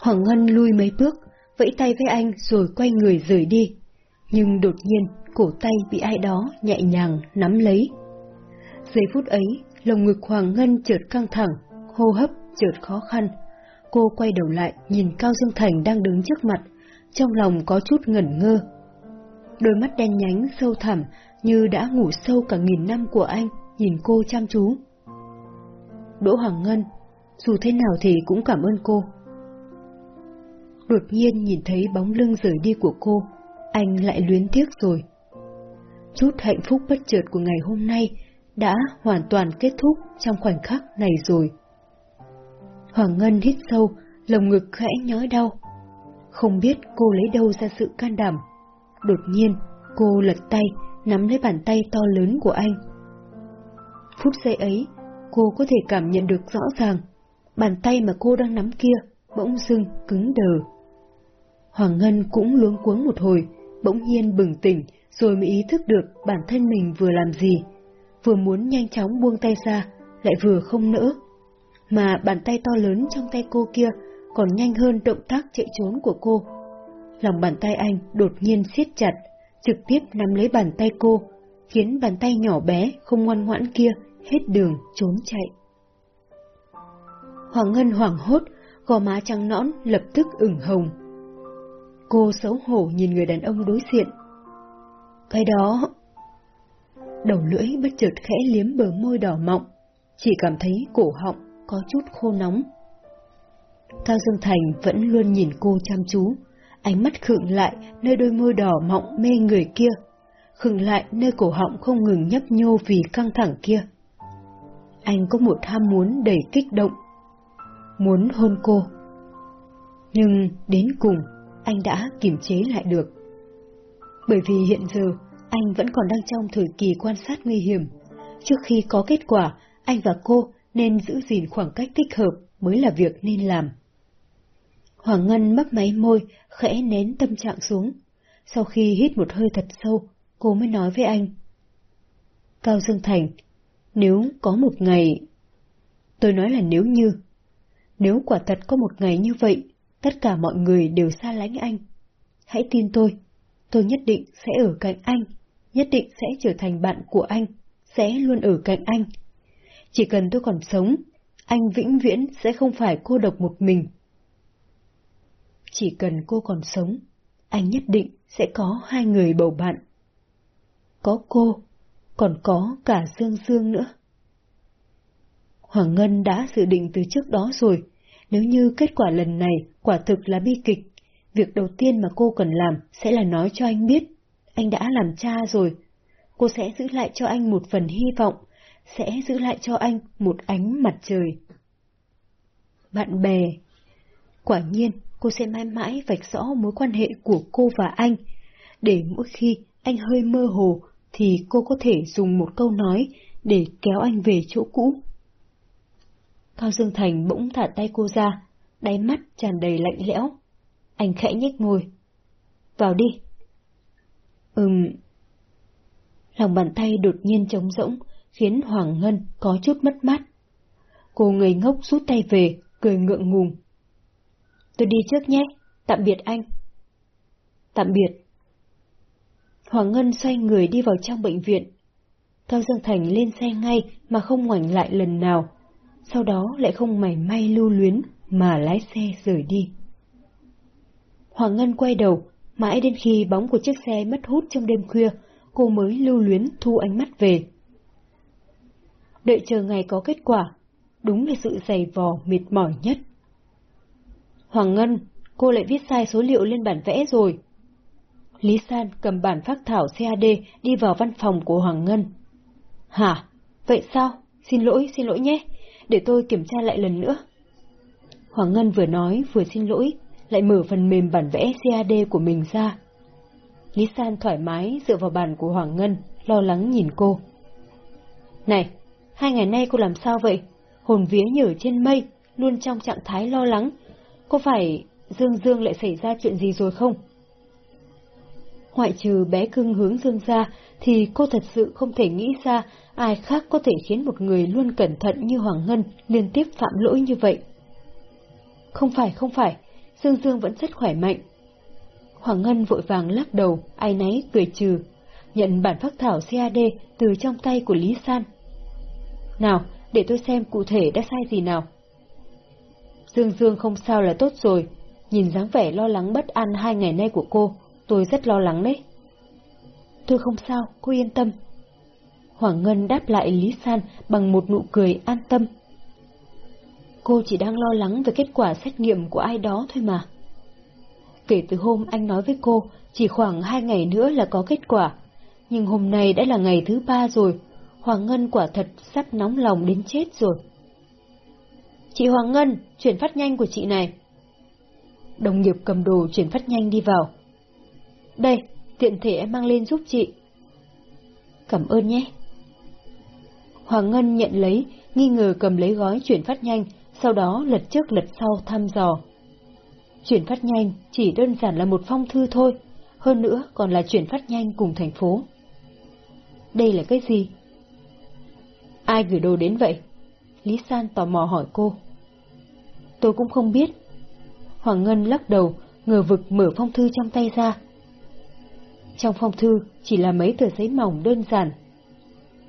Hoàng Ngân lui mấy bước, vẫy tay với anh rồi quay người rời đi. Nhưng đột nhiên, cổ tay bị ai đó nhẹ nhàng nắm lấy. Giây phút ấy, lồng ngực Hoàng Ngân chợt căng thẳng, hô hấp chợt khó khăn. Cô quay đầu lại nhìn Cao Dương Thành đang đứng trước mặt, trong lòng có chút ngẩn ngơ. Đôi mắt đen nhánh sâu thẳm như đã ngủ sâu cả nghìn năm của anh, nhìn cô chăm chú. Đỗ Hoàng Ngân, dù thế nào thì cũng cảm ơn cô. Đột nhiên nhìn thấy bóng lưng rời đi của cô, anh lại luyến tiếc rồi. Chút hạnh phúc bất chợt của ngày hôm nay đã hoàn toàn kết thúc trong khoảnh khắc này rồi. Hoàng Ngân hít sâu, lồng ngực khẽ nhói đau. Không biết cô lấy đâu ra sự can đảm. Đột nhiên, cô lật tay, nắm lấy bàn tay to lớn của anh. Phút giây ấy, cô có thể cảm nhận được rõ ràng, bàn tay mà cô đang nắm kia bỗng dưng cứng đờ. Hoàng Ngân cũng luống cuống một hồi, bỗng nhiên bừng tỉnh, rồi mới ý thức được bản thân mình vừa làm gì. Vừa muốn nhanh chóng buông tay ra, lại vừa không nỡ. Mà bàn tay to lớn trong tay cô kia còn nhanh hơn động tác chạy trốn của cô. Lòng bàn tay anh đột nhiên siết chặt, trực tiếp nắm lấy bàn tay cô, khiến bàn tay nhỏ bé không ngoan ngoãn kia hết đường trốn chạy. Hoàng Ngân hoảng hốt, gò má trắng nõn lập tức ửng hồng. Cô xấu hổ nhìn người đàn ông đối diện. Cái đó... Đầu lưỡi bất chợt khẽ liếm bờ môi đỏ mọng, chỉ cảm thấy cổ họng có chút khô nóng. Cao Dương Thành vẫn luôn nhìn cô chăm chú, ánh mắt khựng lại nơi đôi môi đỏ mọng mê người kia, khựng lại nơi cổ họng không ngừng nhấp nhô vì căng thẳng kia. Anh có một ham muốn đầy kích động, muốn hôn cô. Nhưng đến cùng, anh đã kiềm chế lại được. Bởi vì hiện giờ, anh vẫn còn đang trong thời kỳ quan sát nguy hiểm. Trước khi có kết quả, anh và cô nên giữ gìn khoảng cách thích hợp mới là việc nên làm. Hoàng Ngân mấp máy môi, khẽ nén tâm trạng xuống. Sau khi hít một hơi thật sâu, cô mới nói với anh. Cao Dương Thành, nếu có một ngày... Tôi nói là nếu như... Nếu quả thật có một ngày như vậy, tất cả mọi người đều xa lánh anh. Hãy tin tôi, tôi nhất định sẽ ở cạnh anh, nhất định sẽ trở thành bạn của anh, sẽ luôn ở cạnh anh. Chỉ cần tôi còn sống, anh vĩnh viễn sẽ không phải cô độc một mình. Chỉ cần cô còn sống, anh nhất định sẽ có hai người bầu bạn. Có cô, còn có cả Dương Dương nữa. Hoàng Ngân đã dự định từ trước đó rồi, nếu như kết quả lần này quả thực là bi kịch, việc đầu tiên mà cô cần làm sẽ là nói cho anh biết, anh đã làm cha rồi. Cô sẽ giữ lại cho anh một phần hy vọng, sẽ giữ lại cho anh một ánh mặt trời. Bạn bè Quả nhiên, cô sẽ mãi mãi vạch rõ mối quan hệ của cô và anh, để mỗi khi anh hơi mơ hồ thì cô có thể dùng một câu nói để kéo anh về chỗ cũ. Cao Dương Thành bỗng thả tay cô ra, đáy mắt tràn đầy lạnh lẽo. Anh khẽ nhếch môi. Vào đi. Ừm. Lòng bàn tay đột nhiên trống rỗng, khiến Hoàng Ngân có chút mất mát. Cô người ngốc rút tay về, cười ngượng ngùng. Tôi đi trước nhé, tạm biệt anh. Tạm biệt. Hoàng Ngân xoay người đi vào trong bệnh viện. Cao Dương Thành lên xe ngay mà không ngoảnh lại lần nào, sau đó lại không mảy may lưu luyến mà lái xe rời đi. Hoàng Ngân quay đầu, mãi đến khi bóng của chiếc xe mất hút trong đêm khuya, cô mới lưu luyến thu ánh mắt về. Đợi chờ ngày có kết quả, đúng là sự dày vò mệt mỏi nhất. Hoàng Ngân, cô lại viết sai số liệu lên bản vẽ rồi. Lý San cầm bản phác thảo CAD đi vào văn phòng của Hoàng Ngân. Hả? Vậy sao? Xin lỗi, xin lỗi nhé. Để tôi kiểm tra lại lần nữa. Hoàng Ngân vừa nói vừa xin lỗi, lại mở phần mềm bản vẽ CAD của mình ra. Lý San thoải mái dựa vào bàn của Hoàng Ngân, lo lắng nhìn cô. Này, hai ngày nay cô làm sao vậy? Hồn vía nhở trên mây, luôn trong trạng thái lo lắng. Có phải Dương Dương lại xảy ra chuyện gì rồi không? Ngoại trừ bé cưng hướng Dương ra, thì cô thật sự không thể nghĩ ra ai khác có thể khiến một người luôn cẩn thận như Hoàng Ngân liên tiếp phạm lỗi như vậy. Không phải, không phải, Dương Dương vẫn rất khỏe mạnh. Hoàng Ngân vội vàng lắc đầu, ai nấy cười trừ, nhận bản phác thảo CAD từ trong tay của Lý San. Nào, để tôi xem cụ thể đã sai gì nào. Dương Dương không sao là tốt rồi, nhìn dáng vẻ lo lắng bất an hai ngày nay của cô, tôi rất lo lắng đấy. Tôi không sao, cô yên tâm. Hoàng Ngân đáp lại Lý San bằng một nụ cười an tâm. Cô chỉ đang lo lắng về kết quả xét nghiệm của ai đó thôi mà. Kể từ hôm anh nói với cô, chỉ khoảng hai ngày nữa là có kết quả. Nhưng hôm nay đã là ngày thứ ba rồi, Hoàng Ngân quả thật sắp nóng lòng đến chết rồi. Chị Hoàng Ngân, chuyển phát nhanh của chị này. Đồng nghiệp cầm đồ chuyển phát nhanh đi vào. Đây, tiện thể em mang lên giúp chị. Cảm ơn nhé. Hoàng Ngân nhận lấy, nghi ngờ cầm lấy gói chuyển phát nhanh, sau đó lật trước lật sau thăm dò. Chuyển phát nhanh chỉ đơn giản là một phong thư thôi, hơn nữa còn là chuyển phát nhanh cùng thành phố. Đây là cái gì? Ai gửi đồ đến vậy? Lý San tò mò hỏi cô. Tôi cũng không biết. Hoàng Ngân lắc đầu, ngờ vực mở phong thư trong tay ra. Trong phong thư chỉ là mấy tờ giấy mỏng đơn giản.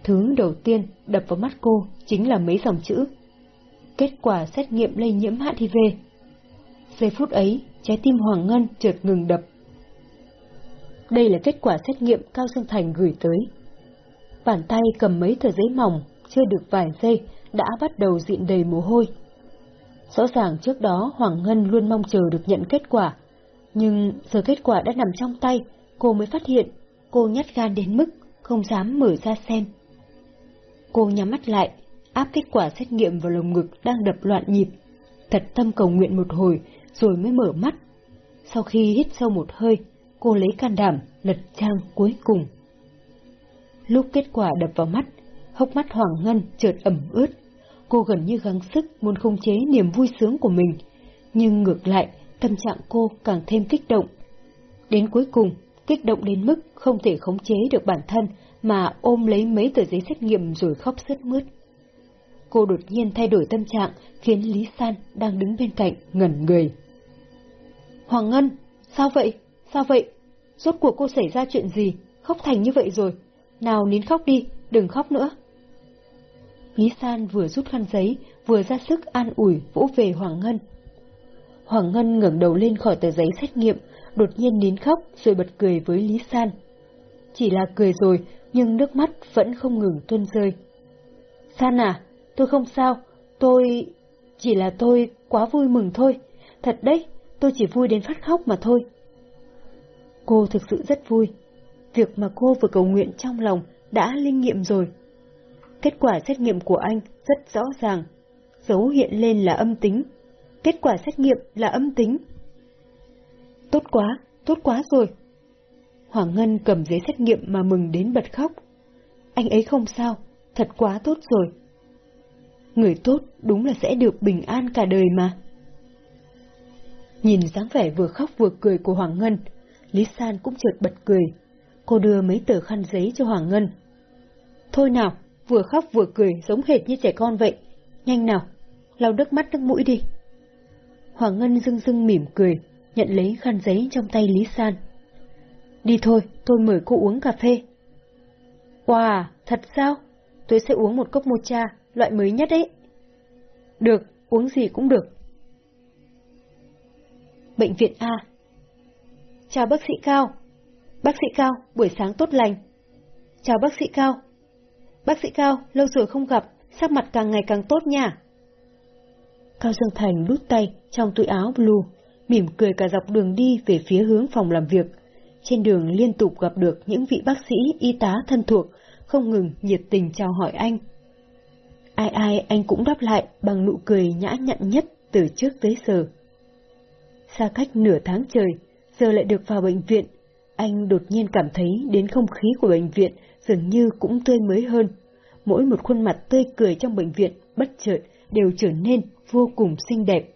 Thứ đầu tiên đập vào mắt cô chính là mấy dòng chữ. Kết quả xét nghiệm lây nhiễm HIV. Giây phút ấy, trái tim Hoàng Ngân chợt ngừng đập. Đây là kết quả xét nghiệm Cao Dương Thành gửi tới. Bàn tay cầm mấy tờ giấy mỏng, chưa được vài giây, đã bắt đầu diện đầy mồ hôi. Rõ ràng trước đó Hoàng Ngân luôn mong chờ được nhận kết quả, nhưng giờ kết quả đã nằm trong tay, cô mới phát hiện, cô nhát gan đến mức không dám mở ra xem. Cô nhắm mắt lại, áp kết quả xét nghiệm vào lồng ngực đang đập loạn nhịp, thật tâm cầu nguyện một hồi rồi mới mở mắt. Sau khi hít sâu một hơi, cô lấy can đảm lật trang cuối cùng. Lúc kết quả đập vào mắt, hốc mắt Hoàng Ngân chợt ẩm ướt. Cô gần như gắng sức muốn khống chế niềm vui sướng của mình, nhưng ngược lại, tâm trạng cô càng thêm kích động. Đến cuối cùng, kích động đến mức không thể khống chế được bản thân mà ôm lấy mấy tờ giấy xét nghiệm rồi khóc sướt mướt. Cô đột nhiên thay đổi tâm trạng khiến Lý San đang đứng bên cạnh ngẩn người. Hoàng Ngân, sao vậy? Sao vậy? Rốt cuộc cô xảy ra chuyện gì? Khóc thành như vậy rồi. Nào nín khóc đi, đừng khóc nữa. Lý San vừa rút khăn giấy, vừa ra sức an ủi vỗ về Hoàng Ngân. Hoàng Ngân ngẩng đầu lên khỏi tờ giấy xét nghiệm, đột nhiên nín khóc rồi bật cười với Lý San. Chỉ là cười rồi, nhưng nước mắt vẫn không ngừng tuôn rơi. San à, tôi không sao, tôi... Chỉ là tôi quá vui mừng thôi. Thật đấy, tôi chỉ vui đến phát khóc mà thôi. Cô thực sự rất vui. Việc mà cô vừa cầu nguyện trong lòng đã linh nghiệm rồi. Kết quả xét nghiệm của anh rất rõ ràng. Dấu hiện lên là âm tính. Kết quả xét nghiệm là âm tính. Tốt quá, tốt quá rồi. Hoàng Ngân cầm giấy xét nghiệm mà mừng đến bật khóc. Anh ấy không sao, thật quá tốt rồi. Người tốt đúng là sẽ được bình an cả đời mà. Nhìn dáng vẻ vừa khóc vừa cười của Hoàng Ngân, Lý San cũng chợt bật cười. Cô đưa mấy tờ khăn giấy cho Hoàng Ngân. Thôi nào, vừa khóc vừa cười giống hệt như trẻ con vậy. Nhanh nào, lau nước mắt nước mũi đi. Hoàng Ngân dưng dưng mỉm cười, nhận lấy khăn giấy trong tay Lý San. Đi thôi, tôi mời cô uống cà phê. Wow, thật sao? Tôi sẽ uống một cốc mocha, loại mới nhất đấy Được, uống gì cũng được. Bệnh viện A Chào bác sĩ Cao. Bác sĩ Cao, buổi sáng tốt lành. Chào bác sĩ Cao. Bác sĩ Cao, lâu rồi không gặp, sắc mặt càng ngày càng tốt nha. Cao Dương Thành đút tay trong túi áo blue, mỉm cười cả dọc đường đi về phía hướng phòng làm việc. Trên đường liên tục gặp được những vị bác sĩ, y tá thân thuộc, không ngừng nhiệt tình chào hỏi anh. Ai ai anh cũng đáp lại bằng nụ cười nhã nhặn nhất từ trước tới giờ. Xa cách nửa tháng trời, giờ lại được vào bệnh viện, anh đột nhiên cảm thấy đến không khí của bệnh viện dường như cũng tươi mới hơn. Mỗi một khuôn mặt tươi cười trong bệnh viện bất chợt đều trở nên vô cùng xinh đẹp.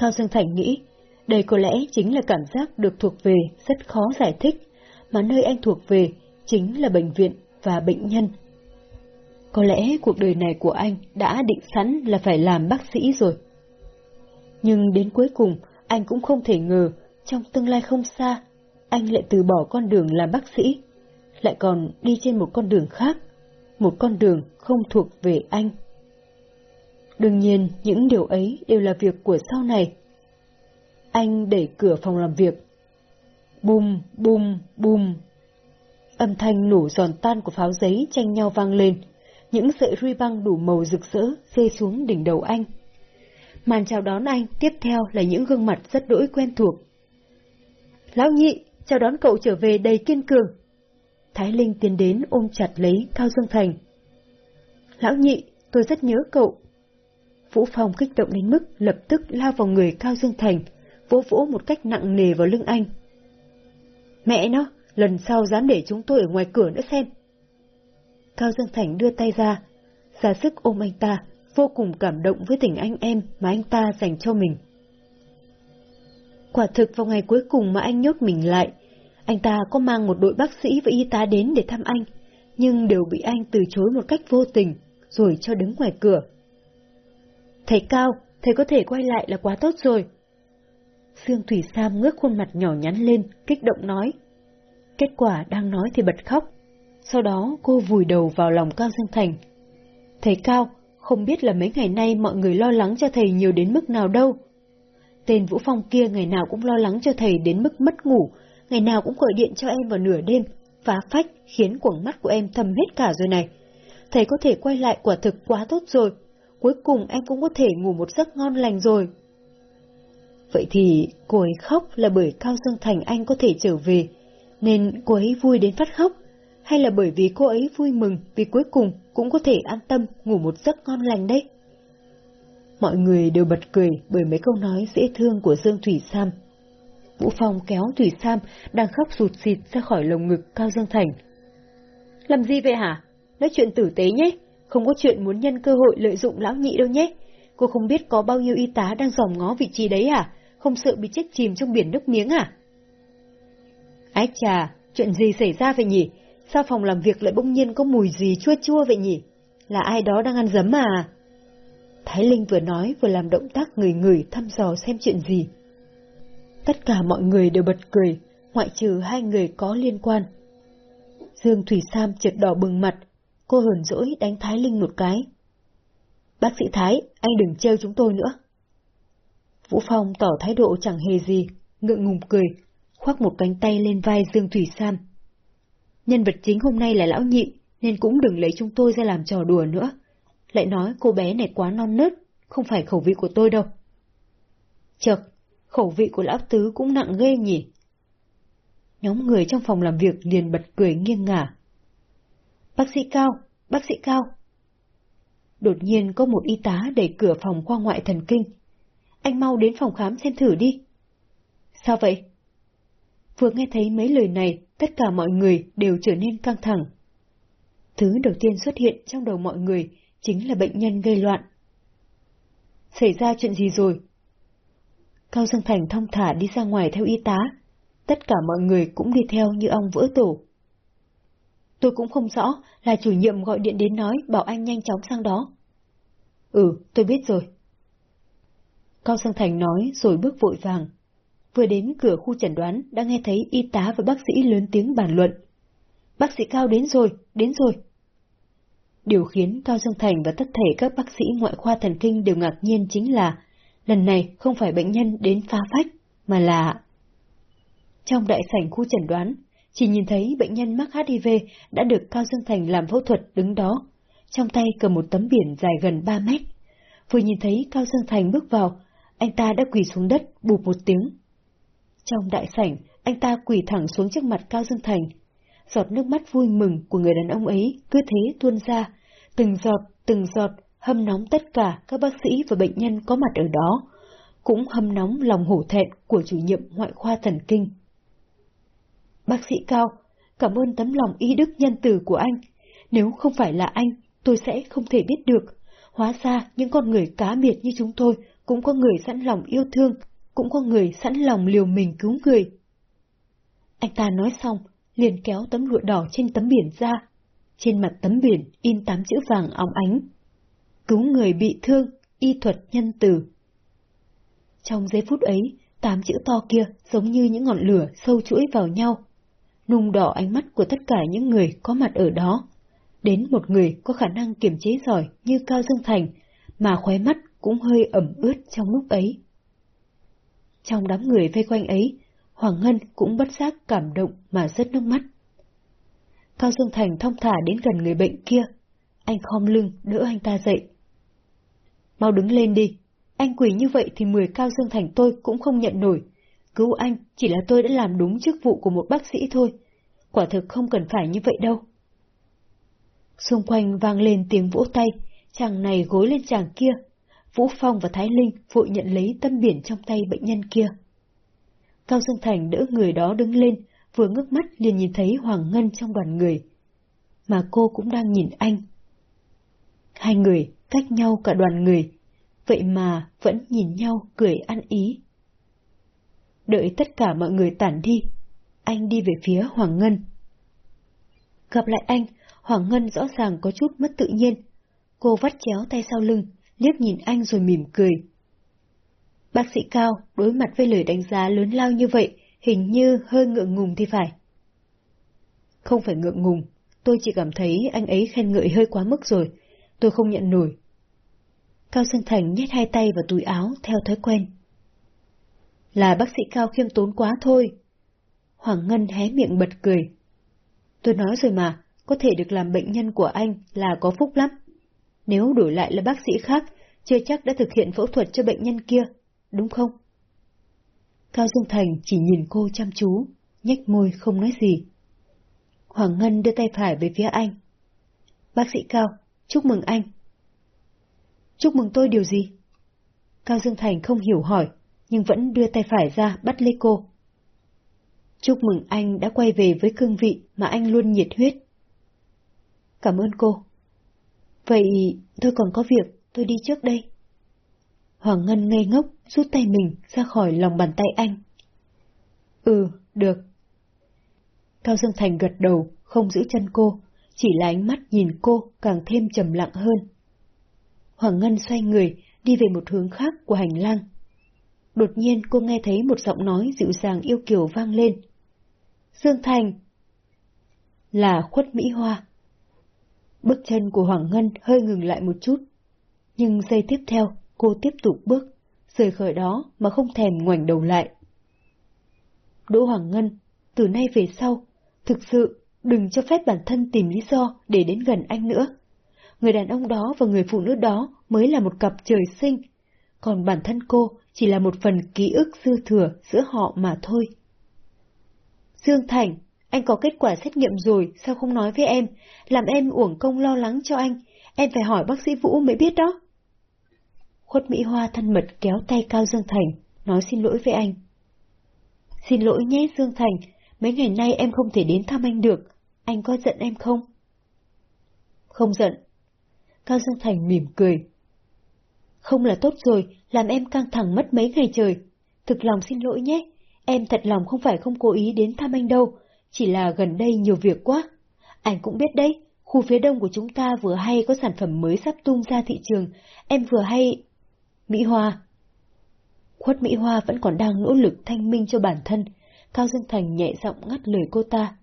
Cao Dương Thành nghĩ, đây có lẽ chính là cảm giác được thuộc về rất khó giải thích, mà nơi anh thuộc về chính là bệnh viện và bệnh nhân. Có lẽ cuộc đời này của anh đã định sẵn là phải làm bác sĩ rồi. Nhưng đến cuối cùng, anh cũng không thể ngờ, trong tương lai không xa, anh lại từ bỏ con đường làm bác sĩ, lại còn đi trên một con đường khác, một con đường không thuộc về anh. Đương nhiên, những điều ấy đều là việc của sau này. Anh đẩy cửa phòng làm việc. Bùm, bùm, bùm. Âm thanh nổ giòn tan của pháo giấy tranh nhau vang lên. Những sợi ruy băng đủ màu rực rỡ rơi xuống đỉnh đầu anh. Màn chào đón anh tiếp theo là những gương mặt rất đỗi quen thuộc. Lão nhị, chào đón cậu trở về đầy kiên cường. Thái Linh tiến đến ôm chặt lấy Cao Dương Thành. Lão nhị, tôi rất nhớ cậu. Vũ Phong kích động đến mức lập tức lao vào người Cao Dương Thành, vỗ vỗ một cách nặng nề vào lưng anh. Mẹ nó, lần sau dám để chúng tôi ở ngoài cửa nữa xem. Cao Dương Thành đưa tay ra, ra sức ôm anh ta, vô cùng cảm động với tình anh em mà anh ta dành cho mình. Quả thực vào ngày cuối cùng mà anh nhốt mình lại, anh ta có mang một đội bác sĩ và y tá đến để thăm anh, nhưng đều bị anh từ chối một cách vô tình, rồi cho đứng ngoài cửa. Thầy Cao, thầy có thể quay lại là quá tốt rồi. Dương Thủy Sam ngước khuôn mặt nhỏ nhắn lên, kích động nói. Kết quả đang nói thì bật khóc. Sau đó cô vùi đầu vào lòng Cao Dương Thành. Thầy Cao, không biết là mấy ngày nay mọi người lo lắng cho thầy nhiều đến mức nào đâu. Tên Vũ Phong kia ngày nào cũng lo lắng cho thầy đến mức mất ngủ, ngày nào cũng gọi điện cho em vào nửa đêm, phá phách khiến quầng mắt của em thầm hết cả rồi này. Thầy có thể quay lại quả thực quá tốt rồi, cuối cùng em cũng có thể ngủ một giấc ngon lành rồi. Vậy thì cô ấy khóc là bởi Cao Dương Thành Anh có thể trở về, nên cô ấy vui đến phát khóc, hay là bởi vì cô ấy vui mừng vì cuối cùng cũng có thể an tâm ngủ một giấc ngon lành đấy? Mọi người đều bật cười bởi mấy câu nói dễ thương của Dương Thủy Sam. Vũ Phong kéo Thủy Sam đang khóc rụt xịt ra khỏi lồng ngực Cao Dương Thành. Làm gì vậy hả? Nói chuyện tử tế nhé, không có chuyện muốn nhân cơ hội lợi dụng lão nhị đâu nhé. Cô không biết có bao nhiêu y tá đang dòm ngó vị trí đấy à? Không sợ bị chết chìm trong biển nước miếng à? Ái chà, chuyện gì xảy ra vậy nhỉ? Sao phòng làm việc lại bỗng nhiên có mùi gì chua chua vậy nhỉ? Là ai đó đang ăn dấm à? Thái Linh vừa nói vừa làm động tác người người thăm dò xem chuyện gì. Tất cả mọi người đều bật cười, ngoại trừ hai người có liên quan. Dương Thủy Sam chợt đỏ bừng mặt, cô hờn dỗi đánh Thái Linh một cái. Bác sĩ Thái, anh đừng trêu chúng tôi nữa. Vũ Phong tỏ thái độ chẳng hề gì, ngượng ngùng cười, khoác một cánh tay lên vai Dương Thủy Sam. Nhân vật chính hôm nay là lão nhị, nên cũng đừng lấy chúng tôi ra làm trò đùa nữa. Lại nói cô bé này quá non nớt, không phải khẩu vị của tôi đâu. Chật, khẩu vị của lão tứ cũng nặng ghê nhỉ. Nhóm người trong phòng làm việc liền bật cười nghiêng ngả. Bác sĩ Cao, bác sĩ Cao. Đột nhiên có một y tá đẩy cửa phòng khoa ngoại thần kinh. Anh mau đến phòng khám xem thử đi. Sao vậy? Vừa nghe thấy mấy lời này, tất cả mọi người đều trở nên căng thẳng. Thứ đầu tiên xuất hiện trong đầu mọi người chính là bệnh nhân gây loạn. Xảy ra chuyện gì rồi? Cao Dương Thành thong thả đi ra ngoài theo y tá, tất cả mọi người cũng đi theo như ông vỡ tổ. Tôi cũng không rõ là chủ nhiệm gọi điện đến nói bảo anh nhanh chóng sang đó. Ừ, tôi biết rồi. Cao sang Thành nói rồi bước vội vàng. Vừa đến cửa khu chẩn đoán đã nghe thấy y tá và bác sĩ lớn tiếng bàn luận. Bác sĩ Cao đến rồi, đến rồi. Điều khiến Cao Dương Thành và tất thể các bác sĩ ngoại khoa thần kinh đều ngạc nhiên chính là lần này không phải bệnh nhân đến phá phách, mà là... Trong đại sảnh khu chẩn đoán, chỉ nhìn thấy bệnh nhân mắc HIV đã được Cao Dương Thành làm phẫu thuật đứng đó, trong tay cầm một tấm biển dài gần 3 mét. Vừa nhìn thấy Cao Dương Thành bước vào, anh ta đã quỳ xuống đất, bụp một tiếng. Trong đại sảnh, anh ta quỳ thẳng xuống trước mặt Cao Dương Thành. Giọt nước mắt vui mừng của người đàn ông ấy cứ thế tuôn ra, từng giọt, từng giọt, hâm nóng tất cả các bác sĩ và bệnh nhân có mặt ở đó, cũng hâm nóng lòng hổ thẹn của chủ nhiệm ngoại khoa thần kinh. Bác sĩ Cao, cảm ơn tấm lòng ý đức nhân từ của anh. Nếu không phải là anh, tôi sẽ không thể biết được. Hóa ra những con người cá biệt như chúng tôi cũng có người sẵn lòng yêu thương, cũng có người sẵn lòng liều mình cứu người. Anh ta nói xong, liền kéo tấm lụa đỏ trên tấm biển ra. Trên mặt tấm biển in tám chữ vàng óng ánh. Cứu người bị thương, y thuật nhân từ. Trong giây phút ấy, tám chữ to kia giống như những ngọn lửa sâu chuỗi vào nhau, nung đỏ ánh mắt của tất cả những người có mặt ở đó. Đến một người có khả năng kiềm chế giỏi như Cao Dương Thành, mà khóe mắt cũng hơi ẩm ướt trong lúc ấy. Trong đám người vây quanh ấy, Hoàng Ngân cũng bất giác cảm động mà rớt nước mắt. Cao Dương Thành thông thả đến gần người bệnh kia. Anh khom lưng đỡ anh ta dậy. Mau đứng lên đi. Anh quỷ như vậy thì mười Cao Dương Thành tôi cũng không nhận nổi. Cứu anh chỉ là tôi đã làm đúng chức vụ của một bác sĩ thôi. Quả thực không cần phải như vậy đâu. Xung quanh vang lên tiếng vỗ tay, chàng này gối lên chàng kia. Vũ Phong và Thái Linh vội nhận lấy tâm biển trong tay bệnh nhân kia. Cao Dương Thành đỡ người đó đứng lên, vừa ngước mắt liền nhìn thấy Hoàng Ngân trong đoàn người. Mà cô cũng đang nhìn anh. Hai người cách nhau cả đoàn người, vậy mà vẫn nhìn nhau cười ăn ý. Đợi tất cả mọi người tản đi, anh đi về phía Hoàng Ngân. Gặp lại anh, Hoàng Ngân rõ ràng có chút mất tự nhiên. Cô vắt chéo tay sau lưng, liếc nhìn anh rồi mỉm cười. Bác sĩ Cao đối mặt với lời đánh giá lớn lao như vậy, hình như hơi ngượng ngùng thì phải. Không phải ngượng ngùng, tôi chỉ cảm thấy anh ấy khen ngợi hơi quá mức rồi, tôi không nhận nổi. Cao Sơn Thành nhét hai tay vào túi áo theo thói quen. Là bác sĩ Cao khiêm tốn quá thôi. Hoàng Ngân hé miệng bật cười. Tôi nói rồi mà, có thể được làm bệnh nhân của anh là có phúc lắm. Nếu đổi lại là bác sĩ khác, chưa chắc đã thực hiện phẫu thuật cho bệnh nhân kia, đúng không? Cao Dương Thành chỉ nhìn cô chăm chú, nhếch môi không nói gì. Hoàng Ngân đưa tay phải về phía anh. Bác sĩ Cao, chúc mừng anh. Chúc mừng tôi điều gì? Cao Dương Thành không hiểu hỏi, nhưng vẫn đưa tay phải ra bắt lấy cô. Chúc mừng anh đã quay về với cương vị mà anh luôn nhiệt huyết. Cảm ơn cô. Vậy tôi còn có việc, tôi đi trước đây. Hoàng Ngân ngây ngốc rút tay mình ra khỏi lòng bàn tay anh. Ừ, được. Cao Dương Thành gật đầu, không giữ chân cô, chỉ là ánh mắt nhìn cô càng thêm trầm lặng hơn. Hoàng Ngân xoay người, đi về một hướng khác của hành lang. Đột nhiên cô nghe thấy một giọng nói dịu dàng yêu kiều vang lên. Dương Thành! Là khuất Mỹ Hoa. Bước chân của Hoàng Ngân hơi ngừng lại một chút. Nhưng giây tiếp theo, cô tiếp tục bước, rời khỏi đó mà không thèm ngoảnh đầu lại. Đỗ Hoàng Ngân, từ nay về sau, thực sự đừng cho phép bản thân tìm lý do để đến gần anh nữa. Người đàn ông đó và người phụ nữ đó mới là một cặp trời sinh, còn bản thân cô chỉ là một phần ký ức dư thừa giữa họ mà thôi. Dương Thành, anh có kết quả xét nghiệm rồi, sao không nói với em? Làm em uổng công lo lắng cho anh, em phải hỏi bác sĩ Vũ mới biết đó. Khuất Mỹ Hoa thân mật kéo tay Cao Dương Thành, nói xin lỗi với anh. Xin lỗi nhé Dương Thành, mấy ngày nay em không thể đến thăm anh được, anh có giận em không? Không giận. Cao Dương Thành mỉm cười. Không là tốt rồi, làm em căng thẳng mất mấy ngày trời. Thực lòng xin lỗi nhé, em thật lòng không phải không cố ý đến thăm anh đâu, chỉ là gần đây nhiều việc quá. Anh cũng biết đấy, khu phía đông của chúng ta vừa hay có sản phẩm mới sắp tung ra thị trường, em vừa hay... Mỹ Hoa Khuất Mỹ Hoa vẫn còn đang nỗ lực thanh minh cho bản thân, Cao Dương Thành nhẹ giọng ngắt lời cô ta.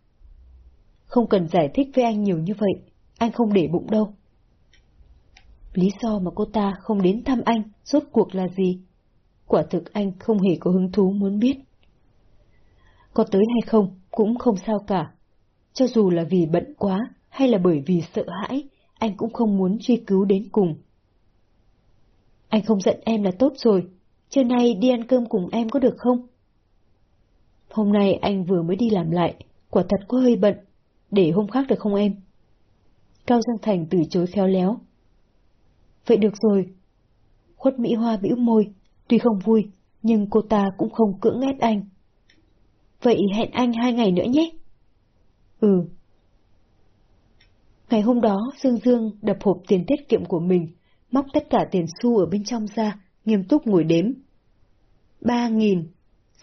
Không cần giải thích với anh nhiều như vậy, anh không để bụng đâu. Lý do mà cô ta không đến thăm anh rốt cuộc là gì? Quả thực anh không hề có hứng thú muốn biết. Có tới hay không cũng không sao cả. Cho dù là vì bận quá hay là bởi vì sợ hãi, anh cũng không muốn truy cứu đến cùng. Anh không giận em là tốt rồi, trưa nay đi ăn cơm cùng em có được không? Hôm nay anh vừa mới đi làm lại, quả thật có hơi bận, để hôm khác được không em? Cao Giang Thành từ chối khéo léo. Vậy được rồi. Khuất Mỹ Hoa bĩu môi, tuy không vui, nhưng cô ta cũng không cưỡng ép anh. Vậy hẹn anh hai ngày nữa nhé. Ừ. Ngày hôm đó, Dương Dương đập hộp tiền tiết kiệm của mình, móc tất cả tiền xu ở bên trong ra, nghiêm túc ngồi đếm. Ba nghìn,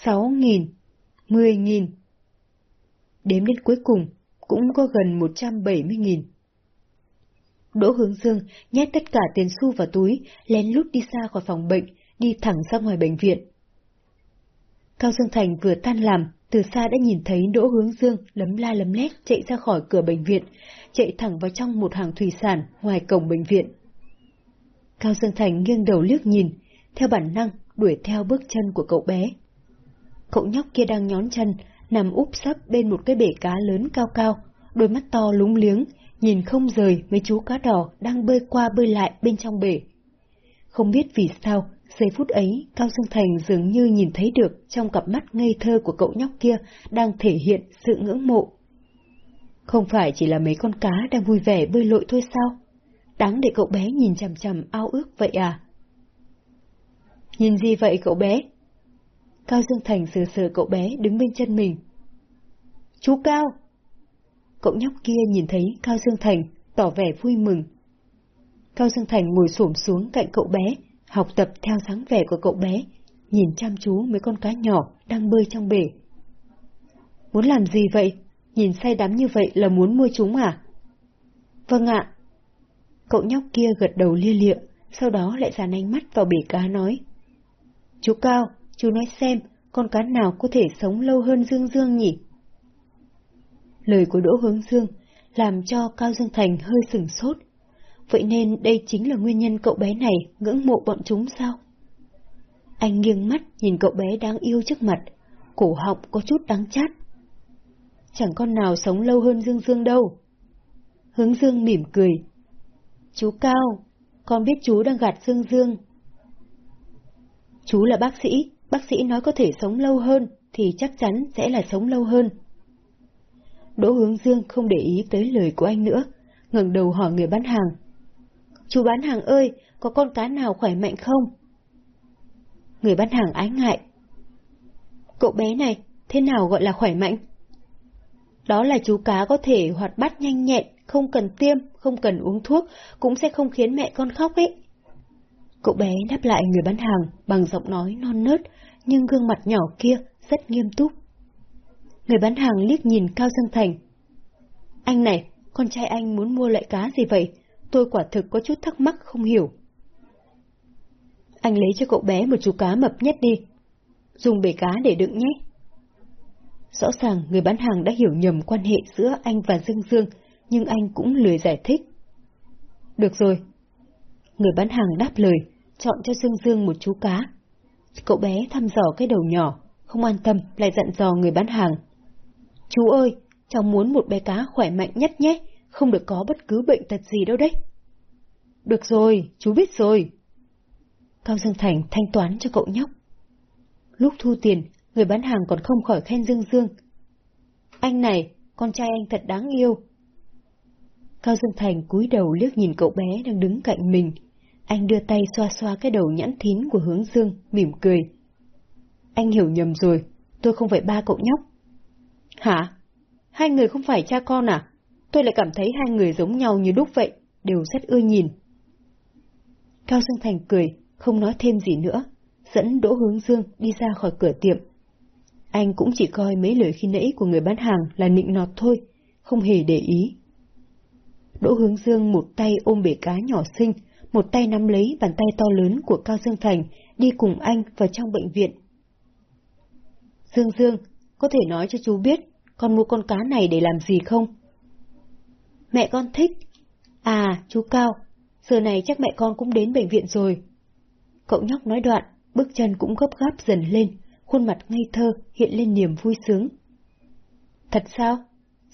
sáu nghìn, mười nghìn. Đếm đến cuối cùng, cũng có gần một trăm bảy mươi nghìn. Đỗ Hướng Dương nhét tất cả tiền xu vào túi, lén lút đi xa khỏi phòng bệnh, đi thẳng ra ngoài bệnh viện. Cao Dương Thành vừa tan làm, từ xa đã nhìn thấy Đỗ Hướng Dương lấm la lấm lét chạy ra khỏi cửa bệnh viện, chạy thẳng vào trong một hàng thủy sản ngoài cổng bệnh viện. Cao Dương Thành nghiêng đầu liếc nhìn, theo bản năng đuổi theo bước chân của cậu bé. Cậu nhóc kia đang nhón chân, nằm úp sấp bên một cái bể cá lớn cao cao, đôi mắt to lúng liếng, nhìn không rời mấy chú cá đỏ đang bơi qua bơi lại bên trong bể. Không biết vì sao, giây phút ấy, Cao Dương Thành dường như nhìn thấy được trong cặp mắt ngây thơ của cậu nhóc kia đang thể hiện sự ngưỡng mộ. Không phải chỉ là mấy con cá đang vui vẻ bơi lội thôi sao? Đáng để cậu bé nhìn chằm chằm ao ước vậy à? Nhìn gì vậy cậu bé? Cao Dương Thành sờ sờ cậu bé đứng bên chân mình. Chú Cao! Cậu nhóc kia nhìn thấy Cao Dương Thành, tỏ vẻ vui mừng. Cao Dương Thành ngồi xổm xuống cạnh cậu bé, học tập theo dáng vẻ của cậu bé, nhìn chăm chú mấy con cá nhỏ đang bơi trong bể. Muốn làm gì vậy? Nhìn say đắm như vậy là muốn mua chúng à? Vâng ạ. Cậu nhóc kia gật đầu lia lịa, sau đó lại dàn ánh mắt vào bể cá nói. Chú Cao, chú nói xem, con cá nào có thể sống lâu hơn Dương Dương nhỉ? Lời của Đỗ Hướng Dương làm cho Cao Dương Thành hơi sừng sốt. Vậy nên đây chính là nguyên nhân cậu bé này ngưỡng mộ bọn chúng sao? Anh nghiêng mắt nhìn cậu bé đáng yêu trước mặt, cổ họng có chút đắng chát. Chẳng con nào sống lâu hơn Dương Dương đâu. Hướng Dương mỉm cười. Chú Cao, con biết chú đang gạt Dương Dương. Chú là bác sĩ, bác sĩ nói có thể sống lâu hơn, thì chắc chắn sẽ là sống lâu hơn. Đỗ Hướng Dương không để ý tới lời của anh nữa, ngẩng đầu hỏi người bán hàng. Chú bán hàng ơi, có con cá nào khỏe mạnh không? Người bán hàng ái ngại. Cậu bé này, thế nào gọi là khỏe mạnh? Đó là chú cá có thể hoạt bát nhanh nhẹn, không cần tiêm, không cần uống thuốc, cũng sẽ không khiến mẹ con khóc ấy. Cậu bé đáp lại người bán hàng bằng giọng nói non nớt, nhưng gương mặt nhỏ kia rất nghiêm túc. Người bán hàng liếc nhìn Cao Dương Thành. Anh này, con trai anh muốn mua loại cá gì vậy? Tôi quả thực có chút thắc mắc không hiểu. Anh lấy cho cậu bé một chú cá mập nhất đi. Dùng bể cá để đựng nhé. Rõ ràng người bán hàng đã hiểu nhầm quan hệ giữa anh và Dương Dương, nhưng anh cũng lười giải thích. Được rồi. Người bán hàng đáp lời, chọn cho Dương Dương một chú cá. Cậu bé thăm dò cái đầu nhỏ, không an tâm lại dặn dò người bán hàng. Chú ơi, cháu muốn một bé cá khỏe mạnh nhất nhé, không được có bất cứ bệnh tật gì đâu đấy. Được rồi, chú biết rồi. Cao Dương Thành thanh toán cho cậu nhóc. Lúc thu tiền, người bán hàng còn không khỏi khen Dương Dương. Anh này, con trai anh thật đáng yêu. Cao Dương Thành cúi đầu liếc nhìn cậu bé đang đứng cạnh mình. Anh đưa tay xoa xoa cái đầu nhẵn thín của hướng Dương, mỉm cười. Anh hiểu nhầm rồi, tôi không phải ba cậu nhóc. Hả? Hai người không phải cha con à? Tôi lại cảm thấy hai người giống nhau như đúc vậy, đều rất ưa nhìn. Cao Dương Thành cười, không nói thêm gì nữa, dẫn Đỗ Hướng Dương đi ra khỏi cửa tiệm. Anh cũng chỉ coi mấy lời khi nãy của người bán hàng là nịnh nọt thôi, không hề để ý. Đỗ Hướng Dương một tay ôm bể cá nhỏ xinh, một tay nắm lấy bàn tay to lớn của Cao Dương Thành, đi cùng anh vào trong bệnh viện. Dương Dương, có thể nói cho chú biết, con mua con cá này để làm gì không? Mẹ con thích. À, chú Cao, giờ này chắc mẹ con cũng đến bệnh viện rồi. Cậu nhóc nói đoạn, bước chân cũng gấp gáp dần lên, khuôn mặt ngây thơ hiện lên niềm vui sướng. Thật sao?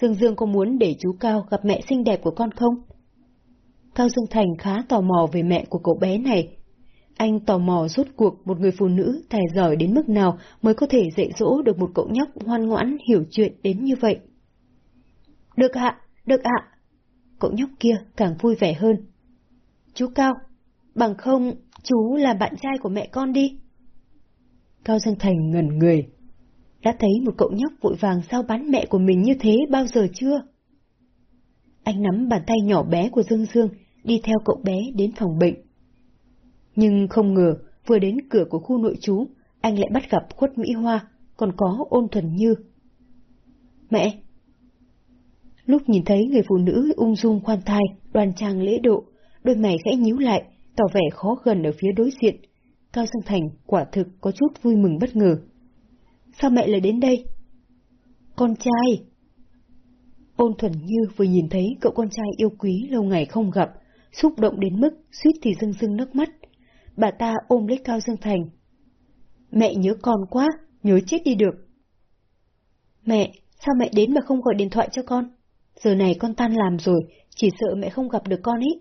Dương Dương có muốn để chú Cao gặp mẹ xinh đẹp của con không? Cao Dương Thành khá tò mò về mẹ của cậu bé này, anh tò mò rốt cuộc một người phụ nữ tài giỏi đến mức nào mới có thể dạy dỗ được một cậu nhóc ngoan ngoãn hiểu chuyện đến như vậy. Được ạ, được ạ. Cậu nhóc kia càng vui vẻ hơn. Chú Cao, bằng không chú là bạn trai của mẹ con đi. Cao Dương Thành ngẩn người. Đã thấy một cậu nhóc vội vàng sao bán mẹ của mình như thế bao giờ chưa? Anh nắm bàn tay nhỏ bé của Dương Dương, đi theo cậu bé đến phòng bệnh. Nhưng không ngờ, vừa đến cửa của khu nội trú, anh lại bắt gặp khuất Mỹ Hoa, còn có ôn thuần như. Mẹ! Lúc nhìn thấy người phụ nữ ung dung khoan thai, đoan trang lễ độ, đôi mày khẽ nhíu lại, tỏ vẻ khó gần ở phía đối diện. Cao Dương Thành quả thực có chút vui mừng bất ngờ. Sao mẹ lại đến đây? Con trai! Ôn thuần như vừa nhìn thấy cậu con trai yêu quý lâu ngày không gặp, xúc động đến mức suýt thì rưng rưng nước mắt. Bà ta ôm lấy Cao Dương Thành. Mẹ nhớ con quá, nhớ chết đi được. Mẹ, sao mẹ đến mà không gọi điện thoại cho con? Giờ này con tan làm rồi, chỉ sợ mẹ không gặp được con ấy.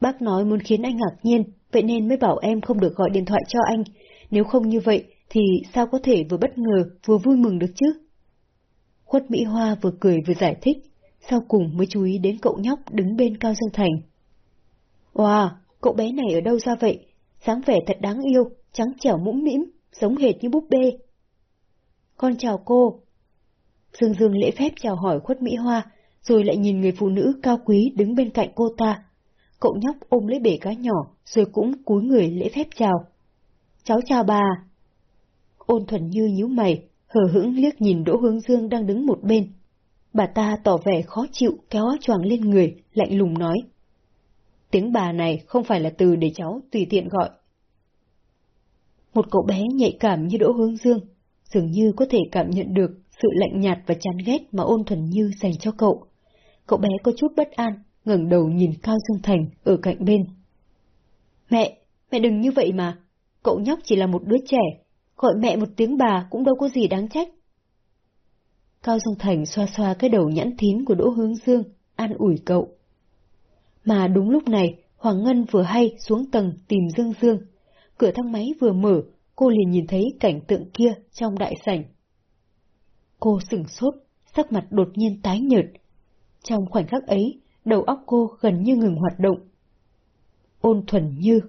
Bác nói muốn khiến anh ngạc nhiên, vậy nên mới bảo em không được gọi điện thoại cho anh. Nếu không như vậy, thì sao có thể vừa bất ngờ, vừa vui mừng được chứ? Khuất Mỹ Hoa vừa cười vừa giải thích, sau cùng mới chú ý đến cậu nhóc đứng bên Cao Dương Thành. Wow, cậu bé này ở đâu ra vậy? dáng vẻ thật đáng yêu, trắng trẻo mũm mĩm, giống hệt như búp bê. Con chào cô. Dương Dương lễ phép chào hỏi Khuất Mỹ Hoa, rồi lại nhìn người phụ nữ cao quý đứng bên cạnh cô ta. Cậu nhóc ôm lấy bể cá nhỏ, rồi cũng cúi người lễ phép chào. Cháu chào bà. Ôn thuần như nhíu mày, hờ hững liếc nhìn Đỗ Hướng Dương đang đứng một bên. Bà ta tỏ vẻ khó chịu kéo áo choàng lên người, lạnh lùng nói. Tiếng bà này không phải là từ để cháu tùy tiện gọi. Một cậu bé nhạy cảm như Đỗ Hướng Dương, dường như có thể cảm nhận được sự lạnh nhạt và chán ghét mà ôn thuần như dành cho cậu. Cậu bé có chút bất an, ngẩng đầu nhìn Cao Dương Thành ở cạnh bên. Mẹ, mẹ đừng như vậy mà, cậu nhóc chỉ là một đứa trẻ, gọi mẹ một tiếng bà cũng đâu có gì đáng trách. Cao Dương Thành xoa xoa cái đầu nhẵn thín của Đỗ Hướng Dương, an ủi cậu. Mà đúng lúc này, Hoàng Ngân vừa hay xuống tầng tìm Dương Dương. Cửa thang máy vừa mở, cô liền nhìn thấy cảnh tượng kia trong đại sảnh. Cô sửng sốt, sắc mặt đột nhiên tái nhợt. Trong khoảnh khắc ấy, đầu óc cô gần như ngừng hoạt động. Ôn thuần như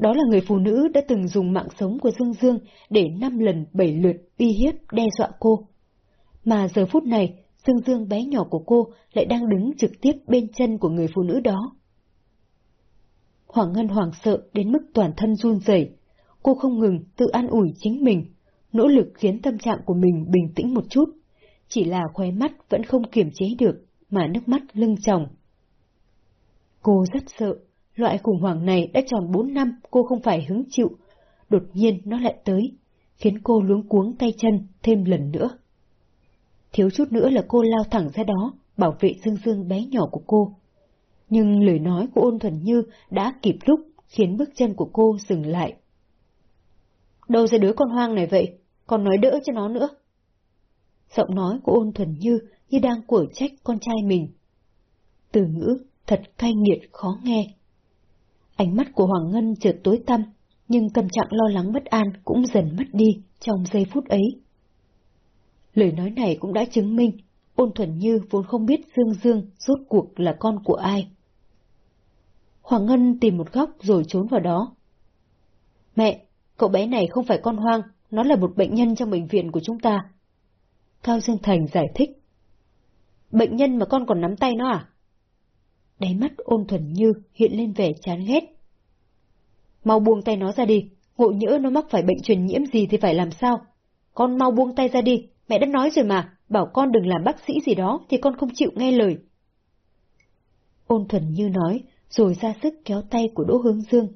đó là người phụ nữ đã từng dùng mạng sống của Dương Dương để năm lần bảy lượt uy hiếp đe dọa cô. Mà giờ phút này, Dương Dương bé nhỏ của cô lại đang đứng trực tiếp bên chân của người phụ nữ đó. Hoàng Ngân hoảng sợ đến mức toàn thân run rẩy. Cô không ngừng tự an ủi chính mình, nỗ lực khiến tâm trạng của mình bình tĩnh một chút. Chỉ là khóe mắt vẫn không kiềm chế được, mà nước mắt lưng tròng. Cô rất sợ, Loại khủng hoảng này đã tròn bốn năm cô không phải hứng chịu, đột nhiên nó lại tới, khiến cô luống cuống tay chân thêm lần nữa. Thiếu chút nữa là cô lao thẳng ra đó, bảo vệ Dương Dương bé nhỏ của cô. Nhưng lời nói của ôn thuần như đã kịp lúc khiến bước chân của cô dừng lại. Đâu ra đứa con hoang này vậy, còn nói đỡ cho nó nữa. Giọng nói của ôn thuần như như đang quở trách con trai mình. Từ ngữ thật cay nghiệt khó nghe. Ánh mắt của Hoàng Ngân chợt tối tăm, nhưng tâm trạng lo lắng bất an cũng dần mất đi trong giây phút ấy. Lời nói này cũng đã chứng minh, ôn thuần như vốn không biết Dương Dương rốt cuộc là con của ai. Hoàng Ngân tìm một góc rồi trốn vào đó. Mẹ, cậu bé này không phải con hoang, nó là một bệnh nhân trong bệnh viện của chúng ta. Cao Dương Thành giải thích. Bệnh nhân mà con còn nắm tay nó à? Đáy mắt ôn thuần như hiện lên vẻ chán ghét. Mau buông tay nó ra đi, ngộ nhỡ nó mắc phải bệnh truyền nhiễm gì thì phải làm sao? Con mau buông tay ra đi, mẹ đã nói rồi mà, bảo con đừng làm bác sĩ gì đó thì con không chịu nghe lời. Ôn thuần như nói, rồi ra sức kéo tay của Đỗ Hướng Dương.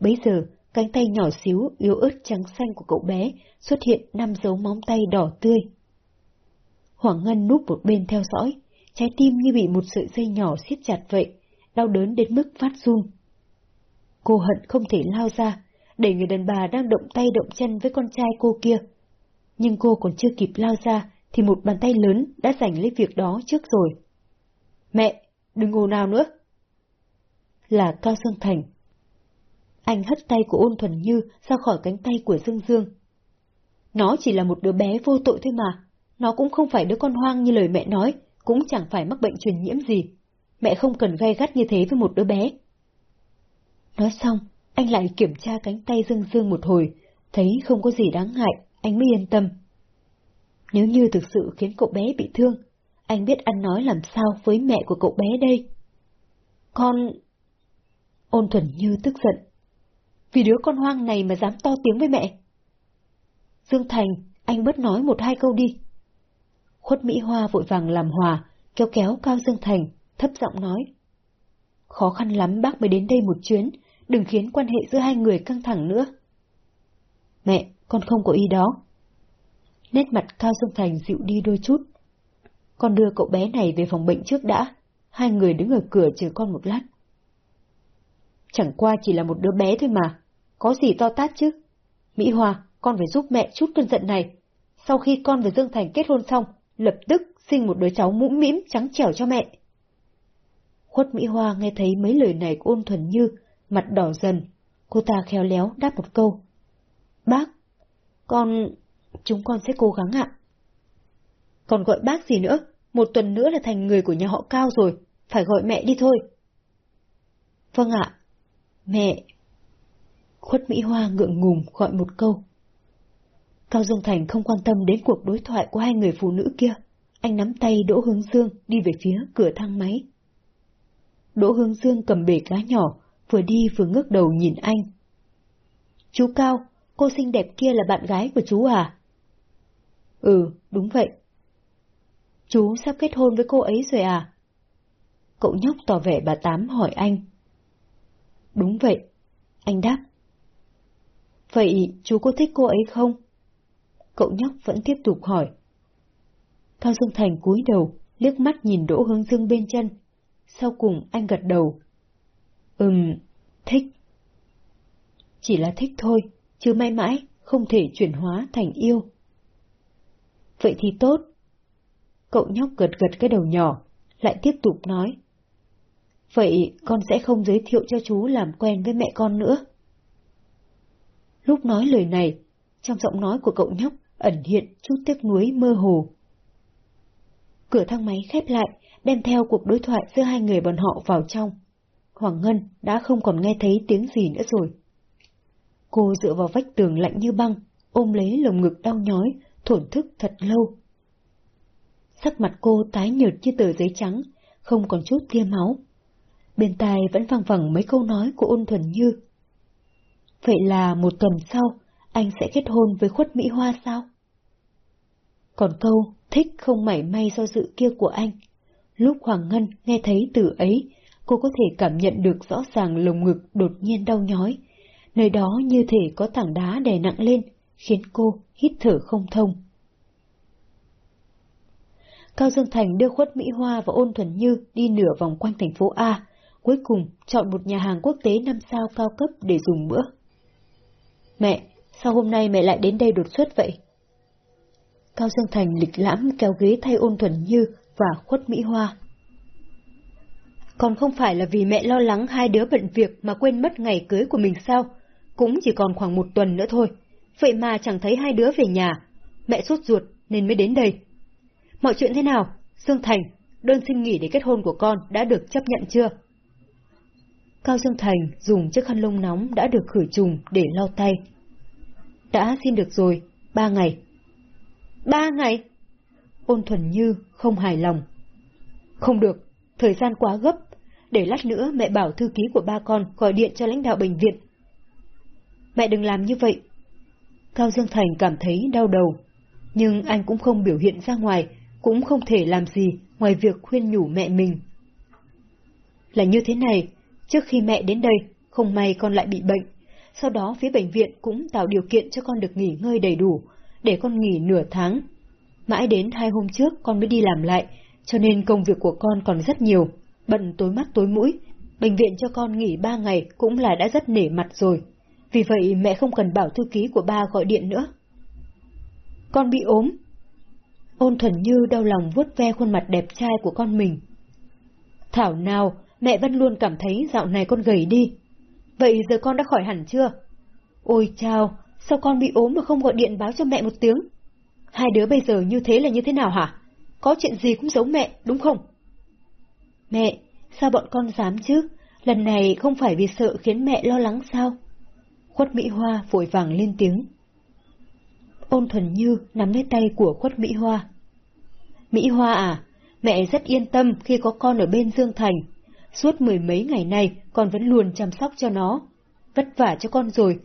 Bấy giờ, cánh tay nhỏ xíu, yếu ớt trắng xanh của cậu bé xuất hiện năm dấu móng tay đỏ tươi. Hoàng Ngân núp một bên theo dõi, trái tim như bị một sợi dây nhỏ siết chặt vậy, đau đớn đến mức phát run. Cô hận không thể lao ra, để người đàn bà đang động tay động chân với con trai cô kia. Nhưng cô còn chưa kịp lao ra, thì một bàn tay lớn đã giành lấy việc đó trước rồi. Mẹ, đừng ồn nào nữa. Là Cao Dương Thành. Anh hất tay của ôn thuần như ra khỏi cánh tay của Dương Dương. Nó chỉ là một đứa bé vô tội thôi mà, nó cũng không phải đứa con hoang như lời mẹ nói, cũng chẳng phải mắc bệnh truyền nhiễm gì. Mẹ không cần gay gắt như thế với một đứa bé. Nói xong, anh lại kiểm tra cánh tay Dương Dương một hồi, thấy không có gì đáng ngại, anh mới yên tâm. Nếu như thực sự khiến cậu bé bị thương, anh biết ăn nói làm sao với mẹ của cậu bé đây. Con... Ôn thuần như tức giận. Vì đứa con hoang này mà dám to tiếng với mẹ. Dương Thành, anh bớt nói một hai câu đi. Khuất Mỹ Hoa vội vàng làm hòa, kéo kéo Cao Dương Thành, thấp giọng nói. Khó khăn lắm bác mới đến đây một chuyến, đừng khiến quan hệ giữa hai người căng thẳng nữa. Mẹ, con không có ý đó. Nét mặt Cao Dương Thành dịu đi đôi chút. Con đưa cậu bé này về phòng bệnh trước đã, hai người đứng ở cửa chờ con một lát. Chẳng qua chỉ là một đứa bé thôi mà, có gì to tát chứ. Mỹ Hoa, con phải giúp mẹ chút cơn giận này. Sau khi con và Dương Thành kết hôn xong, lập tức sinh một đứa cháu mũm mĩm trắng trẻo cho mẹ. Khuất Mỹ Hoa nghe thấy mấy lời này của ôn thuần như, mặt đỏ dần. Cô ta khéo léo đáp một câu. Bác, con... chúng con sẽ cố gắng ạ. Còn gọi bác gì nữa, một tuần nữa là thành người của nhà họ Cao rồi, phải gọi mẹ đi thôi. Vâng ạ. Mẹ. Khuất Mỹ Hoa ngượng ngùng gọi một câu. Cao Dương Thành không quan tâm đến cuộc đối thoại của hai người phụ nữ kia. Anh nắm tay Đỗ Hướng Dương đi về phía cửa thang máy. Đỗ Hướng Dương cầm bể cá nhỏ, vừa đi vừa ngước đầu nhìn anh. Chú Cao, cô xinh đẹp kia là bạn gái của chú à? Ừ, đúng vậy. Chú sắp kết hôn với cô ấy rồi à? Cậu nhóc tỏ vẻ bà Tám hỏi anh. Đúng vậy, anh đáp. Vậy chú có thích cô ấy không? Cậu nhóc vẫn tiếp tục hỏi. Cao Dương Thành cúi đầu, liếc mắt nhìn Đỗ Hướng Dương bên chân. Sau cùng anh gật đầu. Ừm, thích. Chỉ là thích thôi, chứ mãi mãi không thể chuyển hóa thành yêu. Vậy thì tốt. Cậu nhóc gật gật cái đầu nhỏ, lại tiếp tục nói. Vậy con sẽ không giới thiệu cho chú làm quen với mẹ con nữa. Lúc nói lời này, trong giọng nói của cậu nhóc ẩn hiện chút tiếc nuối mơ hồ. Cửa thang máy khép lại, đem theo cuộc đối thoại giữa hai người bọn họ vào trong. Hoàng Ngân đã không còn nghe thấy tiếng gì nữa rồi. Cô dựa vào vách tường lạnh như băng, ôm lấy lồng ngực đau nhói, thổn thức thật lâu. Sắc mặt cô tái nhợt như tờ giấy trắng, không còn chút tia máu. Bên tai vẫn vang vẳng mấy câu nói của ôn thuần như. Vậy là một tuần sau, anh sẽ kết hôn với khuất Mỹ Hoa sao? Còn câu thích không mảy may do dự kia của anh. Lúc Hoàng Ngân nghe thấy từ ấy, cô có thể cảm nhận được rõ ràng lồng ngực đột nhiên đau nhói. Nơi đó như thể có tảng đá đè nặng lên, khiến cô hít thở không thông. Cao Dương Thành đưa khuất Mỹ Hoa và ôn thuần như đi nửa vòng quanh thành phố A, cuối cùng chọn một nhà hàng quốc tế năm sao cao cấp để dùng bữa. Mẹ, sao hôm nay mẹ lại đến đây đột xuất vậy? Cao Dương Thành lịch lãm kéo ghế thay ôn thuần như và khuất Mỹ Hoa. Còn không phải là vì mẹ lo lắng hai đứa bận việc mà quên mất ngày cưới của mình sao? Cũng chỉ còn khoảng một tuần nữa thôi. Vậy mà chẳng thấy hai đứa về nhà. Mẹ sốt ruột nên mới đến đây. Mọi chuyện thế nào? Dương Thành, đơn xin nghỉ để kết hôn của con đã được chấp nhận chưa? Cao Dương Thành dùng chiếc khăn lông nóng đã được khử trùng để lau tay. Đã xin được rồi, ba ngày. Ba ngày? Ôn thuần như không hài lòng. Không được, thời gian quá gấp. Để lát nữa mẹ bảo thư ký của ba con gọi điện cho lãnh đạo bệnh viện. Mẹ đừng làm như vậy. Cao Dương Thành cảm thấy đau đầu. Nhưng anh cũng không biểu hiện ra ngoài, cũng không thể làm gì ngoài việc khuyên nhủ mẹ mình. Là như thế này, trước khi mẹ đến đây, không may con lại bị bệnh. Sau đó phía bệnh viện cũng tạo điều kiện cho con được nghỉ ngơi đầy đủ, để con nghỉ nửa tháng. Mãi đến hai hôm trước con mới đi làm lại, cho nên công việc của con còn rất nhiều, bận tối mắt tối mũi. Bệnh viện cho con nghỉ ba ngày cũng là đã rất nể mặt rồi. Vì vậy mẹ không cần bảo thư ký của ba gọi điện nữa. Con bị ốm. Ôn thuần như đau lòng vuốt ve khuôn mặt đẹp trai của con mình. Thảo nào, mẹ vẫn luôn cảm thấy dạo này con gầy đi. Vậy giờ con đã khỏi hẳn chưa? Ôi chao, sao con bị ốm mà không gọi điện báo cho mẹ một tiếng? Hai đứa bây giờ như thế là như thế nào hả? Có chuyện gì cũng giấu mẹ, đúng không? Mẹ, sao bọn con dám chứ? Lần này không phải vì sợ khiến mẹ lo lắng sao? Khuất Mỹ Hoa vội vàng lên tiếng. Ôn thuần như nắm lấy tay của Khuất Mỹ Hoa. Mỹ Hoa à, mẹ rất yên tâm khi có con ở bên Dương Thành. Suốt mười mấy ngày nay con vẫn luôn chăm sóc cho nó. Vất vả cho con rồi.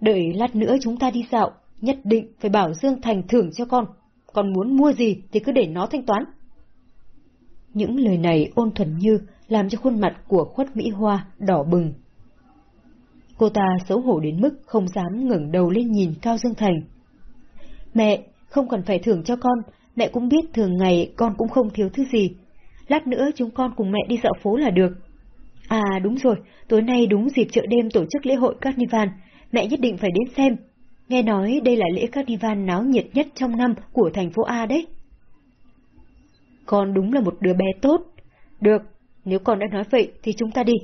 Đợi lát nữa chúng ta đi dạo, nhất định phải bảo Dương Thành thưởng cho con. Con muốn mua gì thì cứ để nó thanh toán. Những lời này ôn thuần như làm cho khuôn mặt của khuất Mỹ Hoa đỏ bừng. Cô ta xấu hổ đến mức không dám ngẩng đầu lên nhìn Cao Dương Thành. Mẹ, không cần phải thưởng cho con, mẹ cũng biết thường ngày con cũng không thiếu thứ gì. Lát nữa chúng con cùng mẹ đi dạo phố là được. À đúng rồi, tối nay đúng dịp chợ đêm tổ chức lễ hội Carnival, mẹ nhất định phải đến xem. Nghe nói đây là lễ Carnival náo nhiệt nhất trong năm của thành phố A đấy. Con đúng là một đứa bé tốt. Được, nếu con đã nói vậy thì chúng ta đi.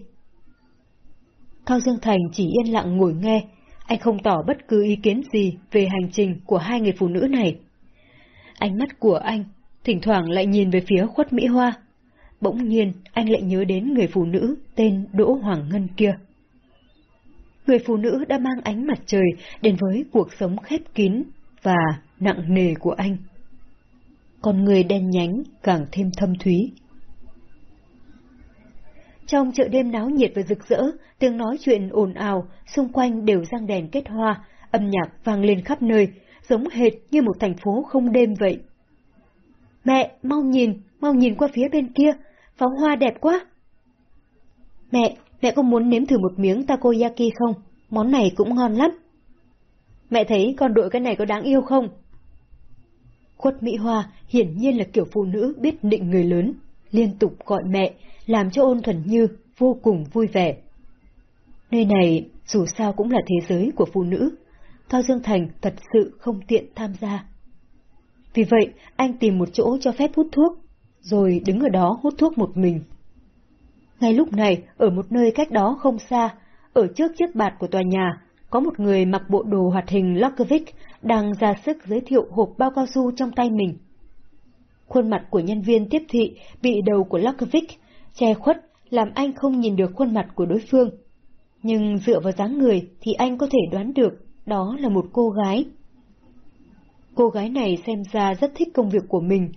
Cao Dương Thành chỉ yên lặng ngồi nghe, anh không tỏ bất cứ ý kiến gì về hành trình của hai người phụ nữ này. Ánh mắt của anh thỉnh thoảng lại nhìn về phía khuất Mỹ Hoa. Bỗng nhiên, anh lại nhớ đến người phụ nữ tên Đỗ Hoàng Ngân kia. Người phụ nữ đã mang ánh mặt trời đến với cuộc sống khép kín và nặng nề của anh. Con người đen nhánh càng thêm thâm thúy. Trong chợ đêm náo nhiệt và rực rỡ, tiếng nói chuyện ồn ào, xung quanh đều răng đèn kết hoa, âm nhạc vang lên khắp nơi, giống hệt như một thành phố không đêm vậy. Mẹ, mau nhìn, mau nhìn qua phía bên kia, pháo hoa đẹp quá. Mẹ, mẹ có muốn nếm thử một miếng takoyaki không? Món này cũng ngon lắm. Mẹ thấy con đội cái này có đáng yêu không? Khuất Mỹ Hoa hiển nhiên là kiểu phụ nữ biết định người lớn, liên tục gọi mẹ, làm cho ôn thuần như vô cùng vui vẻ. Nơi này dù sao cũng là thế giới của phụ nữ, Cao Dương Thành thật sự không tiện tham gia. Vì vậy, anh tìm một chỗ cho phép hút thuốc, rồi đứng ở đó hút thuốc một mình. Ngay lúc này, ở một nơi cách đó không xa, ở trước chiếc bạt của tòa nhà, có một người mặc bộ đồ hoạt hình Lokovic đang ra sức giới thiệu hộp bao cao su trong tay mình. Khuôn mặt của nhân viên tiếp thị bị đầu của Lokovic che khuất làm anh không nhìn được khuôn mặt của đối phương. Nhưng dựa vào dáng người thì anh có thể đoán được đó là một cô gái. Cô gái này xem ra rất thích công việc của mình.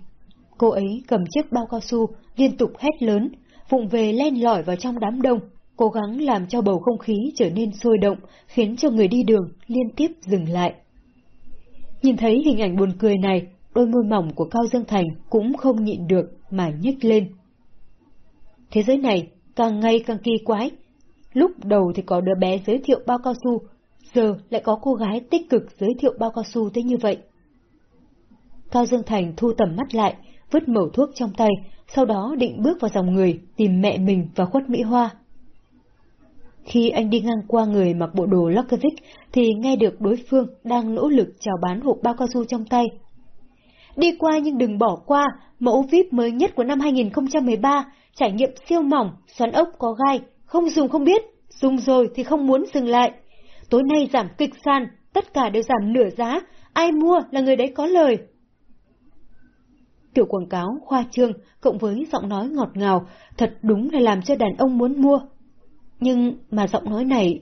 Cô ấy cầm chiếc bao cao su, liên tục hét lớn, vụng về len lỏi vào trong đám đông, cố gắng làm cho bầu không khí trở nên sôi động, khiến cho người đi đường liên tiếp dừng lại. Nhìn thấy hình ảnh buồn cười này, đôi môi mỏng của Cao Dương Thành cũng không nhịn được mà nhếch lên. Thế giới này càng ngày càng kỳ quái. Lúc đầu thì có đứa bé giới thiệu bao cao su, giờ lại có cô gái tích cực giới thiệu bao cao su thế như vậy. Cao Dương Thành thu tầm mắt lại, vứt mẩu thuốc trong tay, sau đó định bước vào dòng người tìm mẹ mình và khuất Mỹ Hoa. Khi anh đi ngang qua người mặc bộ đồ Lokovic thì nghe được đối phương đang nỗ lực chào bán hộp bao cao su trong tay. Đi qua nhưng đừng bỏ qua, mẫu VIP mới nhất của năm 2013, trải nghiệm siêu mỏng, xoắn ốc có gai, không dùng không biết, dùng rồi thì không muốn dừng lại. Tối nay giảm kịch sàn, tất cả đều giảm nửa giá, ai mua là người đấy có lời. Kiểu quảng cáo khoa trương cộng với giọng nói ngọt ngào, thật đúng là làm cho đàn ông muốn mua. Nhưng mà giọng nói này...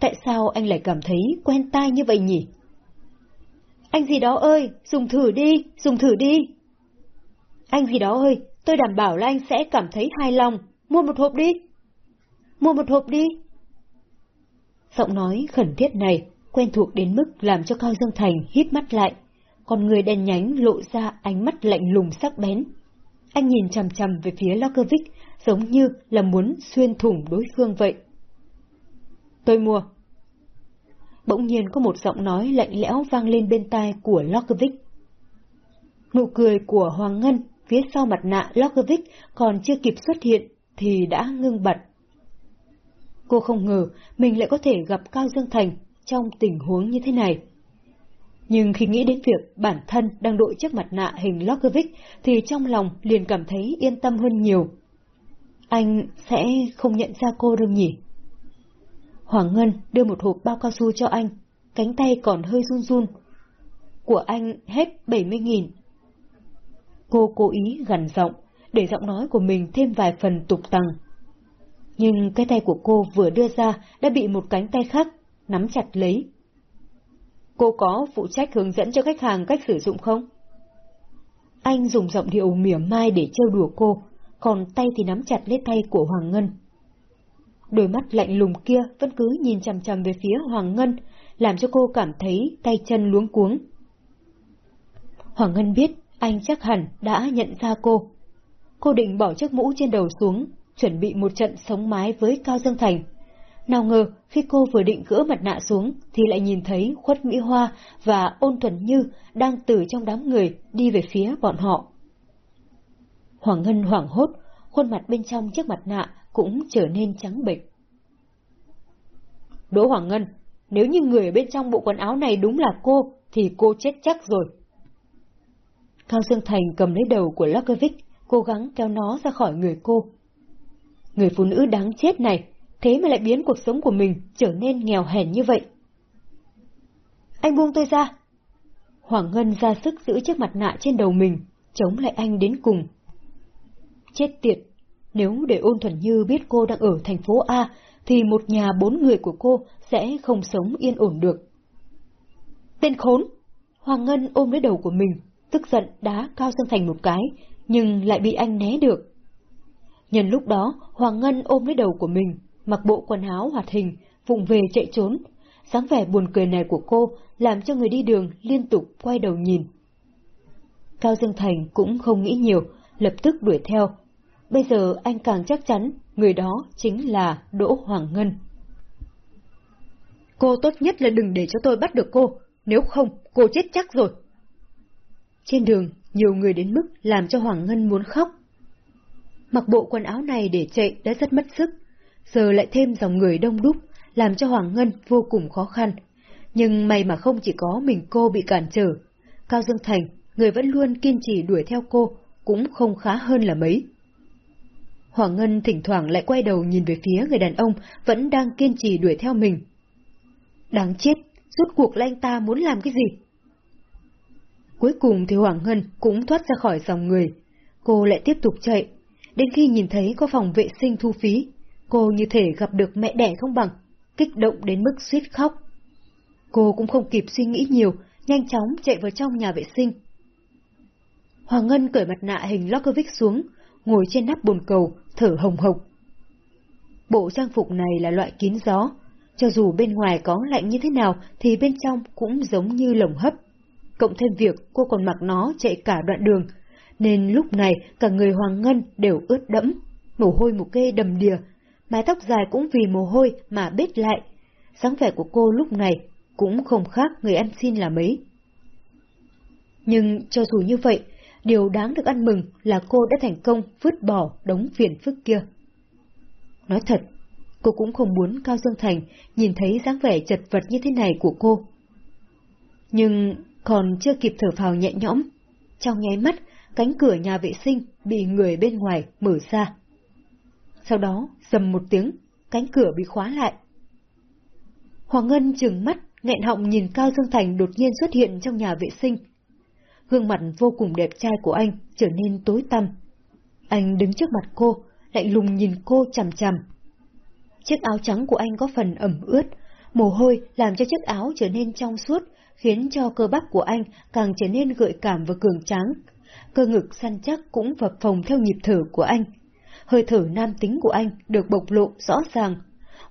Tại sao anh lại cảm thấy quen tai như vậy nhỉ? Anh gì đó ơi, dùng thử đi, dùng thử đi. Anh gì đó ơi, tôi đảm bảo là anh sẽ cảm thấy hài lòng, mua một hộp đi. Mua một hộp đi. Giọng nói khẩn thiết này quen thuộc đến mức làm cho Cao Dương Thành hít mắt lại, còn người đen nhánh lộ ra ánh mắt lạnh lùng sắc bén. Anh nhìn chằm chằm về phía Lokovic, giống như là muốn xuyên thủng đối phương vậy. Tôi mua. Bỗng nhiên có một giọng nói lạnh lẽo vang lên bên tai của Lokovic. Nụ cười của Hoàng Ngân phía sau mặt nạ Lokovic còn chưa kịp xuất hiện thì đã ngưng bật. Cô không ngờ mình lại có thể gặp Cao Dương Thành trong tình huống như thế này. Nhưng khi nghĩ đến việc bản thân đang đội chiếc mặt nạ hình Lokovic thì trong lòng liền cảm thấy yên tâm hơn nhiều. Anh sẽ không nhận ra cô đâu nhỉ? Hoàng Ngân đưa một hộp bao cao su cho anh, cánh tay còn hơi run run. Của anh hết 70.000. Cô cố ý gần giọng, để giọng nói của mình thêm vài phần tục tăng. Nhưng cái tay của cô vừa đưa ra đã bị một cánh tay khác nắm chặt lấy. Cô có phụ trách hướng dẫn cho khách hàng cách sử dụng không? Anh dùng giọng điệu mỉa mai để trêu đùa cô, còn tay thì nắm chặt lấy tay của Hoàng Ngân. Đôi mắt lạnh lùng kia vẫn cứ nhìn chằm chằm về phía Hoàng Ngân, làm cho cô cảm thấy tay chân luống cuống. Hoàng Ngân biết anh chắc hẳn đã nhận ra cô. Cô định bỏ chiếc mũ trên đầu xuống, chuẩn bị một trận sống mái với Cao Dương Thành. Nào ngờ, khi cô vừa định gỡ mặt nạ xuống, thì lại nhìn thấy khuất Mỹ Hoa và ôn thuần như đang từ trong đám người đi về phía bọn họ. Hoàng Ngân hoảng hốt, khuôn mặt bên trong chiếc mặt nạ cũng trở nên trắng bệch. Đỗ Hoàng Ngân, nếu như người ở bên trong bộ quần áo này đúng là cô, thì cô chết chắc rồi. Cao Dương Thành cầm lấy đầu của Lakovic, cố gắng kéo nó ra khỏi người cô. Người phụ nữ đáng chết này, thế mà lại biến cuộc sống của mình trở nên nghèo hèn như vậy. Anh buông tôi ra. Hoàng Ngân ra sức giữ chiếc mặt nạ trên đầu mình, chống lại anh đến cùng. Chết tiệt, nếu để ôn thuần như biết cô đang ở thành phố A, thì một nhà bốn người của cô sẽ không sống yên ổn được. Tên khốn! Hoàng Ngân ôm lấy đầu của mình, tức giận đá Cao sân Thành một cái, nhưng lại bị anh né được. Nhân lúc đó, Hoàng Ngân ôm lấy đầu của mình, mặc bộ quần áo hoạt hình, vụng về chạy trốn. dáng vẻ buồn cười này của cô làm cho người đi đường liên tục quay đầu nhìn. Cao Dương Thành cũng không nghĩ nhiều, lập tức đuổi theo. Bây giờ anh càng chắc chắn người đó chính là Đỗ Hoàng Ngân. Cô tốt nhất là đừng để cho tôi bắt được cô, nếu không cô chết chắc rồi. Trên đường, nhiều người đến mức làm cho Hoàng Ngân muốn khóc. Mặc bộ quần áo này để chạy đã rất mất sức, giờ lại thêm dòng người đông đúc, làm cho Hoàng Ngân vô cùng khó khăn. Nhưng may mà không chỉ có mình cô bị cản trở. Cao Dương Thành, người vẫn luôn kiên trì đuổi theo cô, cũng không khá hơn là mấy. Hoàng Ngân thỉnh thoảng lại quay đầu nhìn về phía người đàn ông vẫn đang kiên trì đuổi theo mình. Đáng chết, rốt cuộc là anh ta muốn làm cái gì? Cuối cùng thì Hoàng Ngân cũng thoát ra khỏi dòng người. Cô lại tiếp tục chạy, đến khi nhìn thấy có phòng vệ sinh thu phí, cô như thể gặp được mẹ đẻ không bằng, kích động đến mức suýt khóc. Cô cũng không kịp suy nghĩ nhiều, nhanh chóng chạy vào trong nhà vệ sinh. Hoàng Ngân cởi mặt nạ hình Lokovic xuống, ngồi trên nắp bồn cầu, thở hồng hộc. Bộ trang phục này là loại kín gió, cho dù bên ngoài có lạnh như thế nào thì bên trong cũng giống như lồng hấp. Cộng thêm việc cô còn mặc nó chạy cả đoạn đường, nên lúc này cả người Hoàng Ngân đều ướt đẫm, mồ hôi một kê đầm đìa, mái tóc dài cũng vì mồ hôi mà bết lại. dáng vẻ của cô lúc này cũng không khác người ăn xin là mấy. Nhưng cho dù như vậy, điều đáng được ăn mừng là cô đã thành công vứt bỏ đống phiền phức kia. Nói thật, cô cũng không muốn Cao Dương Thành nhìn thấy dáng vẻ chật vật như thế này của cô. Nhưng còn chưa kịp thở phào nhẹ nhõm, trong nháy mắt, cánh cửa nhà vệ sinh bị người bên ngoài mở ra. Sau đó, dầm một tiếng, cánh cửa bị khóa lại. Hoàng Ngân trừng mắt, nghẹn họng nhìn Cao Dương Thành đột nhiên xuất hiện trong nhà vệ sinh. Gương mặt vô cùng đẹp trai của anh trở nên tối tăm. Anh đứng trước mặt cô, lạnh lùng nhìn cô chằm chằm. Chiếc áo trắng của anh có phần ẩm ướt, mồ hôi làm cho chiếc áo trở nên trong suốt, khiến cho cơ bắp của anh càng trở nên gợi cảm và cường tráng. Cơ ngực săn chắc cũng phập phồng theo nhịp thở của anh. Hơi thở nam tính của anh được bộc lộ rõ ràng.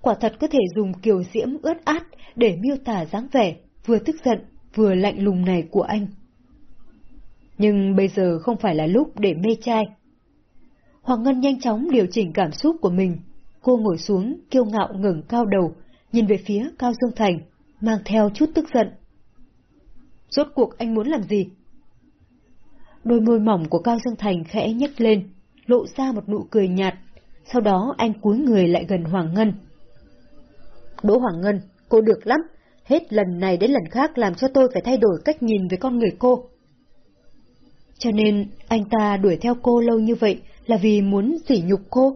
Quả thật có thể dùng kiều diễm ướt át để miêu tả dáng vẻ, vừa tức giận, vừa lạnh lùng này của anh. Nhưng bây giờ không phải là lúc để mê trai. Hoàng Ngân nhanh chóng điều chỉnh cảm xúc của mình. Cô ngồi xuống, kiêu ngạo ngẩng cao đầu, nhìn về phía Cao Dương Thành, mang theo chút tức giận. Rốt cuộc anh muốn làm gì? Đôi môi mỏng của Cao Dương Thành khẽ nhếch lên, lộ ra một nụ cười nhạt, sau đó anh cúi người lại gần Hoàng Ngân. Đỗ Hoàng Ngân, cô được lắm, hết lần này đến lần khác làm cho tôi phải thay đổi cách nhìn về con người cô. Cho nên anh ta đuổi theo cô lâu như vậy là vì muốn sỉ nhục cô.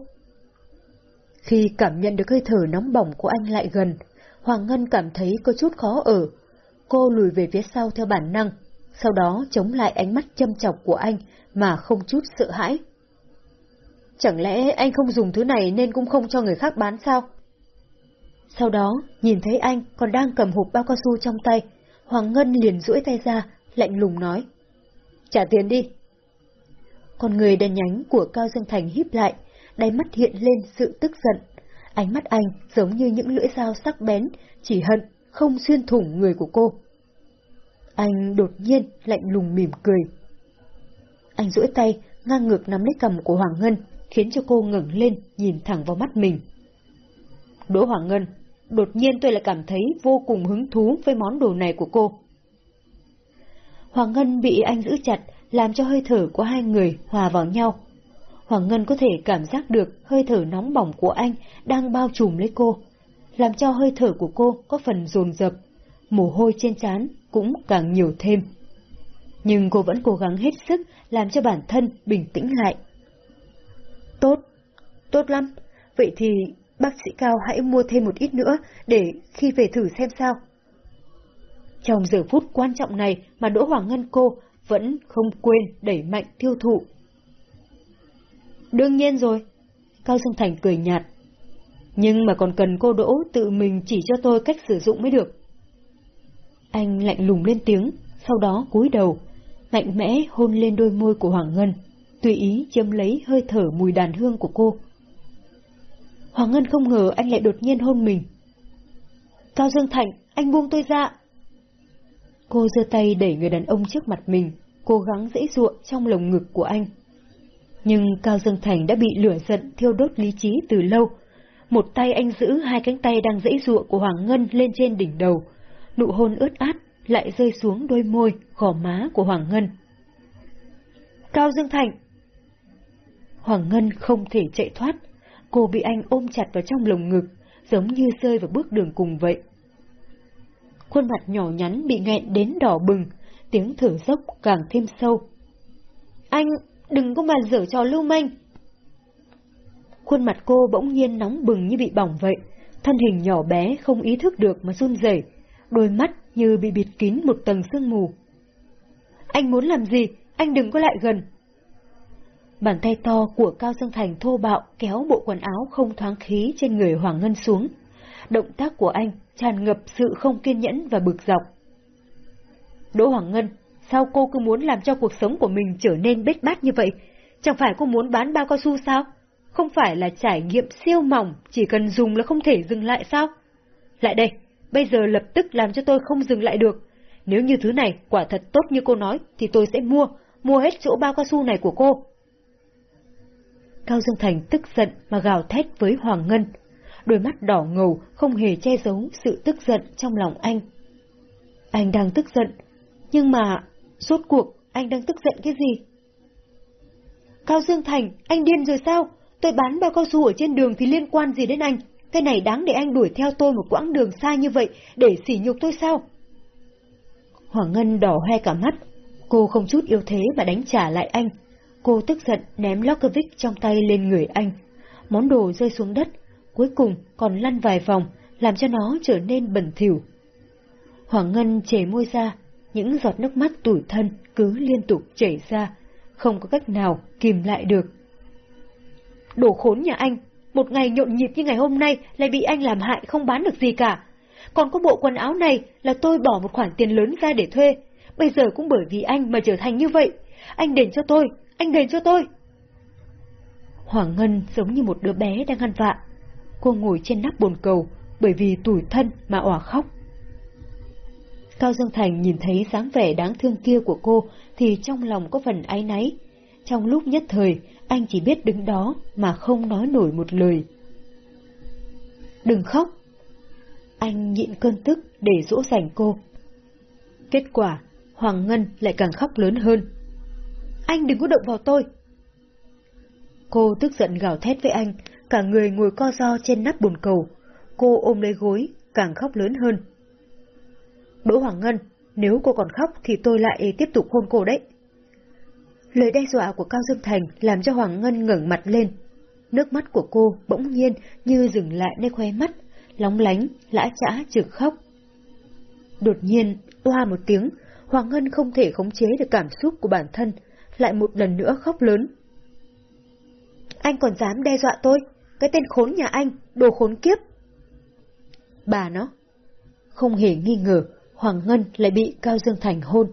Khi cảm nhận được hơi thở nóng bỏng của anh lại gần, Hoàng Ngân cảm thấy có chút khó ở. Cô lùi về phía sau theo bản năng, sau đó chống lại ánh mắt châm chọc của anh mà không chút sợ hãi. Chẳng lẽ anh không dùng thứ này nên cũng không cho người khác bán sao? Sau đó, nhìn thấy anh còn đang cầm hộp bao cao su trong tay, Hoàng Ngân liền duỗi tay ra, lạnh lùng nói. Trả tiền đi. Con người đen nhánh của Cao Dương Thành híp lại, đáy mắt hiện lên sự tức giận. Ánh mắt anh giống như những lưỡi dao sắc bén, chỉ hận, không xuyên thủng người của cô. Anh đột nhiên lạnh lùng mỉm cười. Anh duỗi tay, ngang ngược nắm lấy cầm của Hoàng Ngân, khiến cho cô ngẩng lên nhìn thẳng vào mắt mình. Đỗ Hoàng Ngân, đột nhiên tôi lại cảm thấy vô cùng hứng thú với món đồ này của cô. Hoàng Ngân bị anh giữ chặt, làm cho hơi thở của hai người hòa vào nhau. Hoàng Ngân có thể cảm giác được hơi thở nóng bỏng của anh đang bao trùm lấy cô, làm cho hơi thở của cô có phần dồn dập, mồ hôi trên trán cũng càng nhiều thêm. Nhưng cô vẫn cố gắng hết sức làm cho bản thân bình tĩnh lại. Tốt, tốt lắm. Vậy thì bác sĩ Cao hãy mua thêm một ít nữa để khi về thử xem sao. Trong giờ phút quan trọng này mà Đỗ Hoàng Ngân cô vẫn không quên đẩy mạnh tiêu thụ. Đương nhiên rồi. Cao Dương Thành cười nhạt. Nhưng mà còn cần cô Đỗ tự mình chỉ cho tôi cách sử dụng mới được. Anh lạnh lùng lên tiếng, sau đó cúi đầu, mạnh mẽ hôn lên đôi môi của Hoàng Ngân, tùy ý chiếm lấy hơi thở mùi đàn hương của cô. Hoàng Ngân không ngờ anh lại đột nhiên hôn mình. Cao Dương Thành, anh buông tôi ra. Cô giơ tay đẩy người đàn ông trước mặt mình, cố gắng dễ dụa trong lồng ngực của anh. Nhưng Cao Dương Thành đã bị lửa giận thiêu đốt lý trí từ lâu. Một tay anh giữ hai cánh tay đang dễ dụa của Hoàng Ngân lên trên đỉnh đầu, nụ hôn ướt át lại rơi xuống đôi môi, gò má của Hoàng Ngân. Cao Dương Thành! Hoàng Ngân không thể chạy thoát, cô bị anh ôm chặt vào trong lồng ngực, giống như rơi vào bước đường cùng vậy. Khuôn mặt nhỏ nhắn bị nghẹn đến đỏ bừng, tiếng thở dốc càng thêm sâu. Anh, đừng có mà dở trò lưu manh! Khuôn mặt cô bỗng nhiên nóng bừng như bị bỏng vậy, thân hình nhỏ bé không ý thức được mà run rẩy, đôi mắt như bị bịt kín một tầng sương mù. Anh muốn làm gì? Anh đừng có lại gần. Bàn tay to của Cao Dương Thành thô bạo kéo bộ quần áo không thoáng khí trên người Hoàng Ngân xuống. Động tác của anh tràn ngập sự không kiên nhẫn và bực dọc. Đỗ Hoàng Ngân, sao cô cứ muốn làm cho cuộc sống của mình trở nên bết bát như vậy? Chẳng phải cô muốn bán bao cao su sao? Không phải là trải nghiệm siêu mỏng, chỉ cần dùng là không thể dừng lại sao? Lại đây, bây giờ lập tức làm cho tôi không dừng lại được. Nếu như thứ này quả thật tốt như cô nói, thì tôi sẽ mua, mua hết chỗ bao cao su này của cô. Cao Dương Thành tức giận mà gào thét với Hoàng Ngân. Đôi mắt đỏ ngầu không hề che giấu sự tức giận trong lòng anh. Anh đang tức giận, nhưng mà, rốt cuộc, anh đang tức giận cái gì? Cao Dương Thành, anh điên rồi sao? Tôi bán bao cao su ở trên đường thì liên quan gì đến anh? Cái này đáng để anh đuổi theo tôi một quãng đường xa như vậy để sỉ nhục tôi sao? Hoàng Ngân đỏ hoe cả mắt. Cô không chút yêu thế mà đánh trả lại anh. Cô tức giận ném Lokovic trong tay lên người anh. Món đồ rơi xuống đất, cuối cùng còn lăn vài vòng, làm cho nó trở nên bẩn thỉu. Hoàng Ngân chề môi ra, những giọt nước mắt tủi thân cứ liên tục chảy ra, không có cách nào kìm lại được. Đồ khốn nhà anh, một ngày nhộn nhịp như ngày hôm nay lại bị anh làm hại không bán được gì cả. Còn có bộ quần áo này là tôi bỏ một khoản tiền lớn ra để thuê. Bây giờ cũng bởi vì anh mà trở thành như vậy. Anh đền cho tôi, anh đền cho tôi. Hoàng Ngân giống như một đứa bé đang ăn vạ. Cô ngồi trên nắp bồn cầu bởi vì tủi thân mà òa khóc. Cao Dương Thành nhìn thấy dáng vẻ đáng thương kia của cô thì trong lòng có phần áy náy. Trong lúc nhất thời, anh chỉ biết đứng đó mà không nói nổi một lời. Đừng khóc! Anh nhịn cơn tức để dỗ dành cô. Kết quả, Hoàng Ngân lại càng khóc lớn hơn. Anh đừng có động vào tôi! Cô tức giận gào thét với anh, cả người ngồi co ro trên nắp bồn cầu. Cô ôm lấy gối, càng khóc lớn hơn. Đỗ Hoàng Ngân, nếu cô còn khóc thì tôi lại tiếp tục hôn cô đấy. Lời đe dọa của Cao Dương Thành làm cho Hoàng Ngân ngẩng mặt lên. Nước mắt của cô bỗng nhiên như dừng lại nơi khóe mắt, lóng lánh, lã chã trực khóc. Đột nhiên, oa một tiếng, Hoàng Ngân không thể khống chế được cảm xúc của bản thân, lại một lần nữa khóc lớn. Anh còn dám đe dọa tôi, cái tên khốn nhà anh, đồ khốn kiếp. Bà nó, không hề nghi ngờ, Hoàng Ngân lại bị Cao Dương Thành hôn.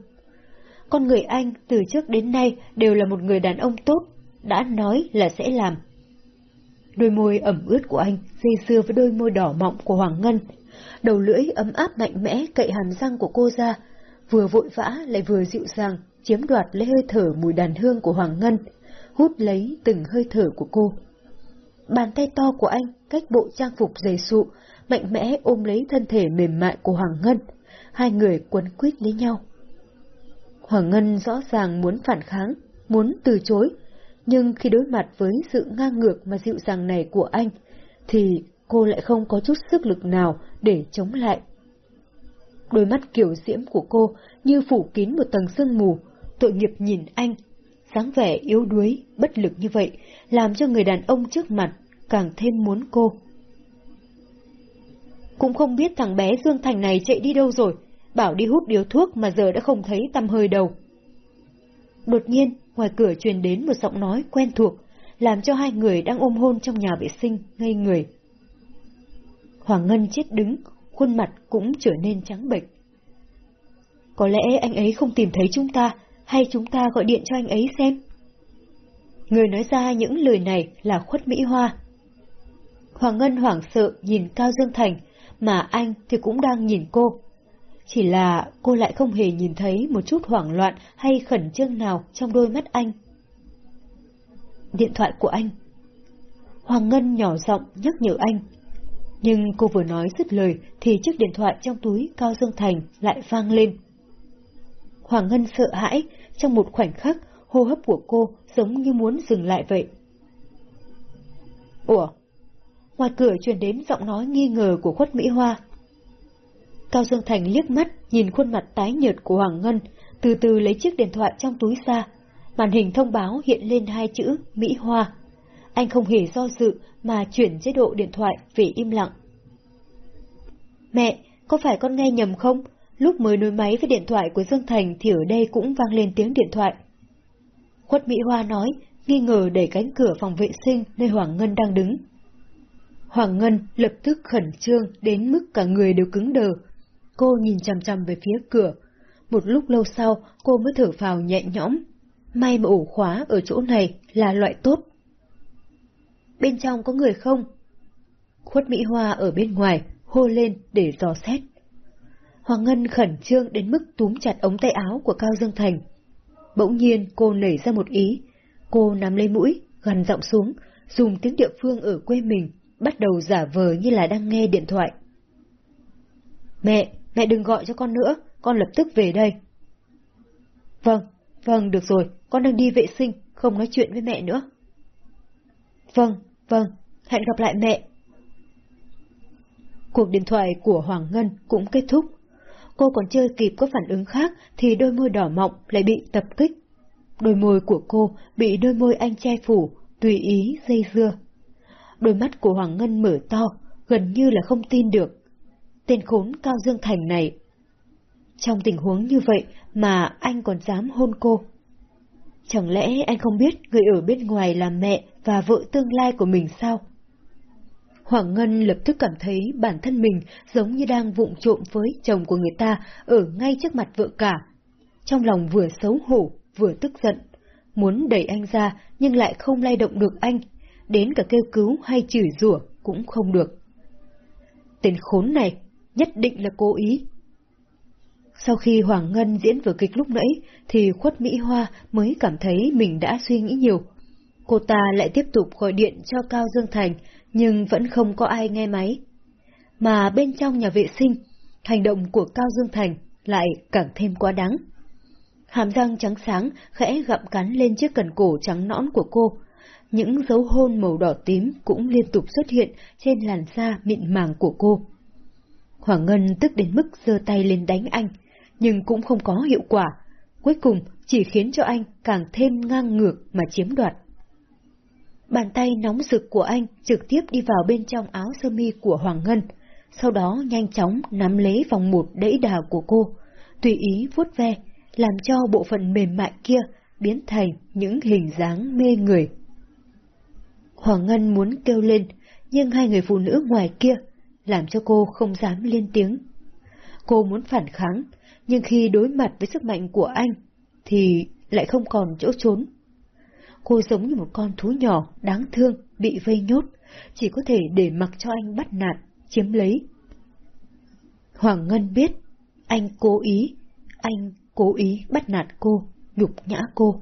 Con người anh từ trước đến nay đều là một người đàn ông tốt, đã nói là sẽ làm. Đôi môi ẩm ướt của anh dây dưa với đôi môi đỏ mọng của Hoàng Ngân. Đầu lưỡi ấm áp mạnh mẽ cậy hàm răng của cô ra, vừa vội vã lại vừa dịu dàng, chiếm đoạt lấy hơi thở mùi đàn hương của Hoàng Ngân, hút lấy từng hơi thở của cô. Bàn tay to của anh cách bộ trang phục dày sụ, mạnh mẽ ôm lấy thân thể mềm mại của Hoàng Ngân. Hai người quấn quýt lấy nhau. Hoàng Ngân rõ ràng muốn phản kháng, muốn từ chối, nhưng khi đối mặt với sự ngang ngược mà dịu dàng này của anh, thì cô lại không có chút sức lực nào để chống lại. Đôi mắt kiểu diễm của cô như phủ kín một tầng sương mù, tội nghiệp nhìn anh, dáng vẻ yếu đuối, bất lực như vậy, làm cho người đàn ông trước mặt càng thêm muốn cô. Cũng không biết thằng bé Dương Thành này chạy đi đâu rồi, bảo đi hút điếu thuốc mà giờ đã không thấy tăm hơi đâu. Đột nhiên, ngoài cửa truyền đến một giọng nói quen thuộc, làm cho hai người đang ôm hôn trong nhà vệ sinh ngây người. Hoàng Ngân chết đứng, khuôn mặt cũng trở nên trắng bệch. Có lẽ anh ấy không tìm thấy chúng ta, hay chúng ta gọi điện cho anh ấy xem? Người nói ra những lời này là khuất Mỹ Hoa. Hoàng Ngân hoảng sợ nhìn Cao Dương Thành, mà anh thì cũng đang nhìn cô. Chỉ là cô lại không hề nhìn thấy một chút hoảng loạn hay khẩn trương nào trong đôi mắt anh. Điện thoại của anh. Hoàng Ngân nhỏ giọng nhắc nhở anh. Nhưng cô vừa nói dứt lời thì chiếc điện thoại trong túi Cao Dương Thành lại vang lên. Hoàng Ngân sợ hãi, trong một khoảnh khắc, hô hấp của cô giống như muốn dừng lại vậy. Ủa? Ngoài cửa truyền đến giọng nói nghi ngờ của khuất Mỹ Hoa. Cao Dương Thành liếc mắt nhìn khuôn mặt tái nhợt của Hoàng Ngân, từ từ lấy chiếc điện thoại trong túi ra. Màn hình thông báo hiện lên hai chữ Mỹ Hoa. Anh không hề do dự mà chuyển chế độ điện thoại về im lặng. Mẹ, có phải con nghe nhầm không? Lúc mới nối máy với điện thoại của Dương Thành thì ở đây cũng vang lên tiếng điện thoại. Khuất Mỹ Hoa nói, nghi ngờ đẩy cánh cửa phòng vệ sinh nơi Hoàng Ngân đang đứng. Hoàng Ngân lập tức khẩn trương đến mức cả người đều cứng đờ. Cô nhìn chằm chằm về phía cửa. Một lúc lâu sau, cô mới thở phào nhẹ nhõm. May mà ổ khóa ở chỗ này là loại tốt. Bên trong có người không? Khuất Mỹ Hoa ở bên ngoài, hô lên để dò xét. Hoàng Ngân khẩn trương đến mức túm chặt ống tay áo của Cao Dương Thành. Bỗng nhiên cô nảy ra một ý. Cô nắm lấy mũi, gần giọng xuống, dùng tiếng địa phương ở quê mình, bắt đầu giả vờ như là đang nghe điện thoại. Mẹ, mẹ đừng gọi cho con nữa, con lập tức về đây. Vâng, vâng, được rồi, con đang đi vệ sinh, không nói chuyện với mẹ nữa. Vâng, vâng, hẹn gặp lại mẹ. Cuộc điện thoại của Hoàng Ngân cũng kết thúc cô còn chưa kịp có phản ứng khác thì đôi môi đỏ mọng lại bị tập kích. Đôi môi của cô bị đôi môi anh che phủ, tùy ý dây dưa. Đôi mắt của Hoàng Ngân mở to, gần như là không tin được. Tên khốn Cao Dương Thành này. Trong tình huống như vậy mà anh còn dám hôn cô. Chẳng lẽ anh không biết người ở bên ngoài là mẹ và vợ tương lai của mình sao? Hoàng Ngân lập tức cảm thấy bản thân mình giống như đang vụng trộm với chồng của người ta ở ngay trước mặt vợ cả. Trong lòng vừa xấu hổ, vừa tức giận, muốn đẩy anh ra nhưng lại không lay động được anh, đến cả kêu cứu hay chửi rủa cũng không được. Tên khốn này nhất định là cố ý. Sau khi Hoàng Ngân diễn vở kịch lúc nãy, thì khuất Mỹ Hoa mới cảm thấy mình đã suy nghĩ nhiều. Cô ta lại tiếp tục gọi điện cho Cao Dương Thành, nhưng vẫn không có ai nghe máy. Mà bên trong nhà vệ sinh, hành động của Cao Dương Thành lại càng thêm quá đáng. Hàm răng trắng sáng khẽ gặm cắn lên chiếc cần cổ trắng nõn của cô. Những dấu hôn màu đỏ tím cũng liên tục xuất hiện trên làn da mịn màng của cô. Hoàng Ngân tức đến mức giơ tay lên đánh anh, nhưng cũng không có hiệu quả. Cuối cùng chỉ khiến cho anh càng thêm ngang ngược mà chiếm đoạt. Bàn tay nóng rực của anh trực tiếp đi vào bên trong áo sơ mi của Hoàng Ngân, sau đó nhanh chóng nắm lấy vòng một đẫy đà của cô, tùy ý vuốt ve, làm cho bộ phận mềm mại kia biến thành những hình dáng mê người. Hoàng Ngân muốn kêu lên, nhưng hai người phụ nữ ngoài kia làm cho cô không dám lên tiếng. Cô muốn phản kháng, nhưng khi đối mặt với sức mạnh của anh, thì lại không còn chỗ trốn cô giống như một con thú nhỏ, đáng thương, bị vây nhốt, chỉ có thể để mặc cho anh bắt nạt, chiếm lấy. Hoàng Ngân biết, anh cố ý, anh cố ý bắt nạt cô, nhục nhã cô.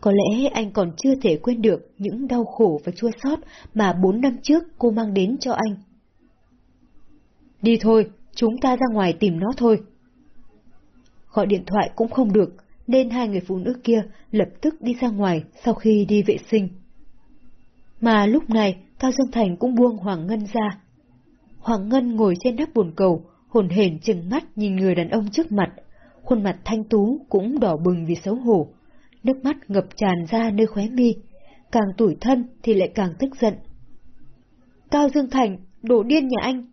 Có lẽ anh còn chưa thể quên được những đau khổ và chua xót mà bốn năm trước cô mang đến cho anh. Đi thôi, chúng ta ra ngoài tìm nó thôi. Gọi điện thoại cũng không được, nên hai người phụ nữ kia lập tức đi ra ngoài sau khi đi vệ sinh. Mà lúc này, Cao Dương Thành cũng buông Hoàng Ngân ra. Hoàng Ngân ngồi trên nắp bồn cầu, hồn hển chừng mắt nhìn người đàn ông trước mặt, khuôn mặt thanh tú cũng đỏ bừng vì xấu hổ, nước mắt ngập tràn ra nơi khóe mi, càng tủi thân thì lại càng tức giận. Cao Dương Thành, đổ điên nhà anh!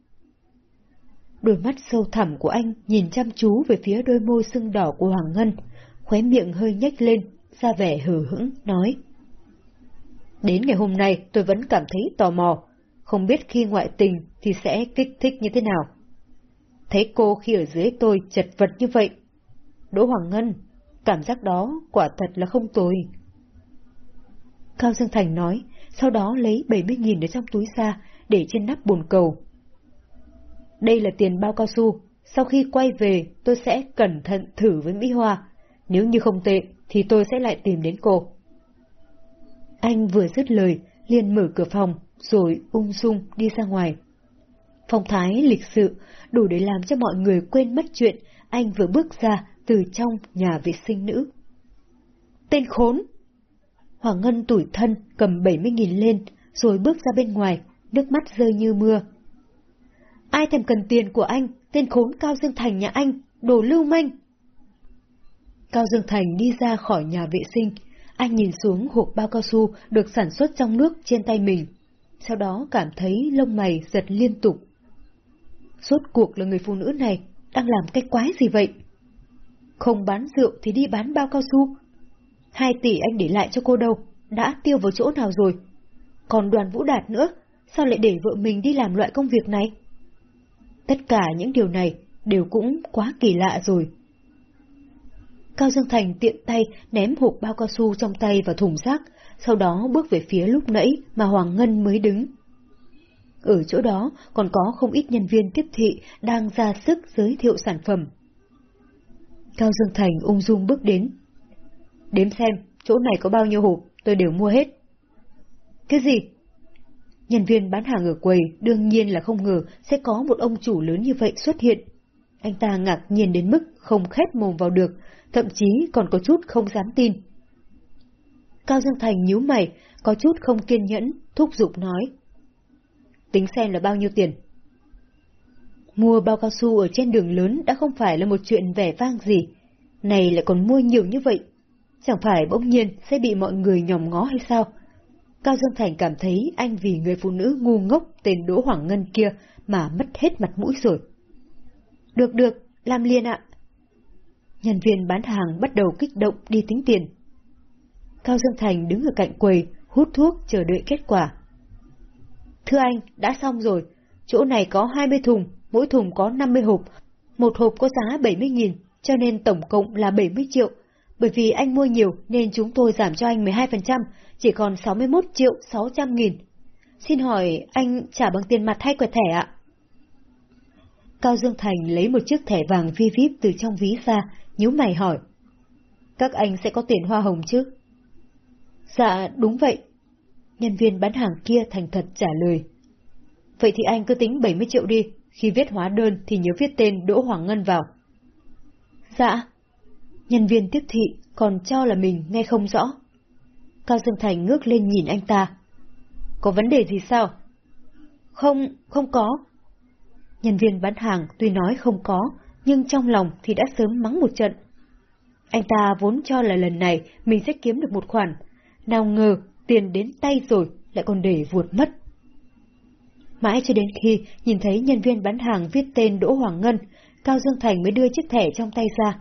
Đôi mắt sâu thẳm của anh nhìn chăm chú về phía đôi môi sưng đỏ của Hoàng Ngân, khóe miệng hơi nhếch lên, ra vẻ hừ hững, nói. Đến ngày hôm nay tôi vẫn cảm thấy tò mò, không biết khi ngoại tình thì sẽ kích thích như thế nào. Thấy cô khi ở dưới tôi chật vật như vậy. Đỗ Hoàng Ngân, cảm giác đó quả thật là không tồi. Cao Dương Thành nói, sau đó lấy 70.000 ở trong túi ra, để trên nắp bồn cầu. Đây là tiền bao cao su, sau khi quay về tôi sẽ cẩn thận thử với Mỹ Hoa, nếu như không tệ thì tôi sẽ lại tìm đến cô. Anh vừa dứt lời, liền mở cửa phòng, rồi ung dung đi ra ngoài. Phong thái lịch sự, đủ để làm cho mọi người quên mất chuyện anh vừa bước ra từ trong nhà vệ sinh nữ. Tên khốn! Hoàng Ngân tủi thân cầm 70.000 lên, rồi bước ra bên ngoài, nước mắt rơi như mưa. Ai thèm cần tiền của anh, tên khốn Cao Dương Thành nhà anh, đồ lưu manh! Cao Dương Thành đi ra khỏi nhà vệ sinh, anh nhìn xuống hộp bao cao su được sản xuất trong nước trên tay mình, sau đó cảm thấy lông mày giật liên tục. Suốt cuộc là người phụ nữ này đang làm cái quái gì vậy? Không bán rượu thì đi bán bao cao su. Hai tỷ anh để lại cho cô đâu, đã tiêu vào chỗ nào rồi? Còn đoàn vũ đạt nữa, sao lại để vợ mình đi làm loại công việc này? Tất cả những điều này đều cũng quá kỳ lạ rồi. Cao Dương Thành tiện tay ném hộp bao cao su trong tay vào thùng rác, sau đó bước về phía lúc nãy mà Hoàng Ngân mới đứng. Ở chỗ đó còn có không ít nhân viên tiếp thị đang ra sức giới thiệu sản phẩm. Cao Dương Thành ung dung bước đến. Đếm xem, chỗ này có bao nhiêu hộp, tôi đều mua hết. Cái gì? Nhân viên bán hàng ở quầy đương nhiên là không ngờ sẽ có một ông chủ lớn như vậy xuất hiện. Anh ta ngạc nhiên đến mức không khép mồm vào được, thậm chí còn có chút không dám tin. Cao Dương Thành nhíu mày, có chút không kiên nhẫn, thúc giục nói. Tính xem là bao nhiêu tiền. Mua bao cao su ở trên đường lớn đã không phải là một chuyện vẻ vang gì, này lại còn mua nhiều như vậy. Chẳng phải bỗng nhiên sẽ bị mọi người nhòm ngó hay sao? Cao Dương Thành cảm thấy anh vì người phụ nữ ngu ngốc tên Đỗ Hoàng Ngân kia mà mất hết mặt mũi rồi. Được được, làm liền ạ. Nhân viên bán hàng bắt đầu kích động đi tính tiền. Cao Dương Thành đứng ở cạnh quầy, hút thuốc chờ đợi kết quả. Thưa anh, đã xong rồi. Chỗ này có 20 thùng, mỗi thùng có 50 hộp. Một hộp có giá 70.000, cho nên tổng cộng là 70 triệu. Bởi vì anh mua nhiều nên chúng tôi giảm cho anh 12%, chỉ còn 61 triệu 600 nghìn. Xin hỏi anh trả bằng tiền mặt hay quẹt thẻ ạ? Cao Dương Thành lấy một chiếc thẻ vàng vi vip từ trong ví ra, nhíu mày hỏi. Các anh sẽ có tiền hoa hồng chứ? Dạ, đúng vậy. Nhân viên bán hàng kia thành thật trả lời. Vậy thì anh cứ tính 70 triệu đi, khi viết hóa đơn thì nhớ viết tên Đỗ Hoàng Ngân vào. Dạ. Nhân viên tiếp thị còn cho là mình nghe không rõ. Cao Dương Thành ngước lên nhìn anh ta. Có vấn đề gì sao? Không, không có. Nhân viên bán hàng tuy nói không có, nhưng trong lòng thì đã sớm mắng một trận. Anh ta vốn cho là lần này mình sẽ kiếm được một khoản, nào ngờ tiền đến tay rồi lại còn để vuột mất. Mãi cho đến khi nhìn thấy nhân viên bán hàng viết tên Đỗ Hoàng Ngân, Cao Dương Thành mới đưa chiếc thẻ trong tay ra.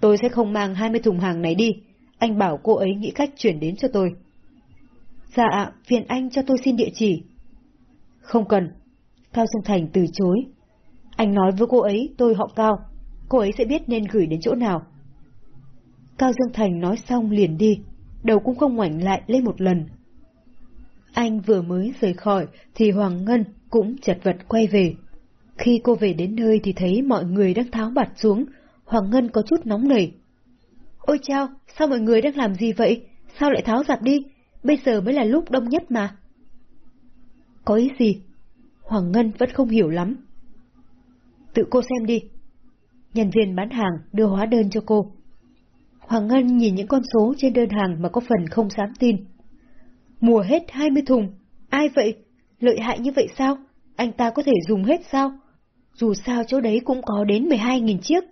Tôi sẽ không mang 20 thùng hàng này đi, anh bảo cô ấy nghĩ cách chuyển đến cho tôi. Dạ, phiền anh cho tôi xin địa chỉ. Không cần. Cao Dương Thành từ chối. Anh nói với cô ấy tôi họ Cao, cô ấy sẽ biết nên gửi đến chỗ nào. Cao Dương Thành nói xong liền đi, đầu cũng không ngoảnh lại lên một lần. Anh vừa mới rời khỏi thì Hoàng Ngân cũng chật vật quay về. Khi cô về đến nơi thì thấy mọi người đang tháo bạt xuống, Hoàng Ngân có chút nóng nảy. Ôi chao, sao mọi người đang làm gì vậy? Sao lại tháo giặt đi? Bây giờ mới là lúc đông nhất mà. Có ý gì? Hoàng Ngân vẫn không hiểu lắm. Tự cô xem đi. Nhân viên bán hàng đưa hóa đơn cho cô. Hoàng Ngân nhìn những con số trên đơn hàng mà có phần không dám tin. Mùa hết 20 thùng. Ai vậy? Lợi hại như vậy sao? Anh ta có thể dùng hết sao? Dù sao chỗ đấy cũng có đến 12.000 chiếc.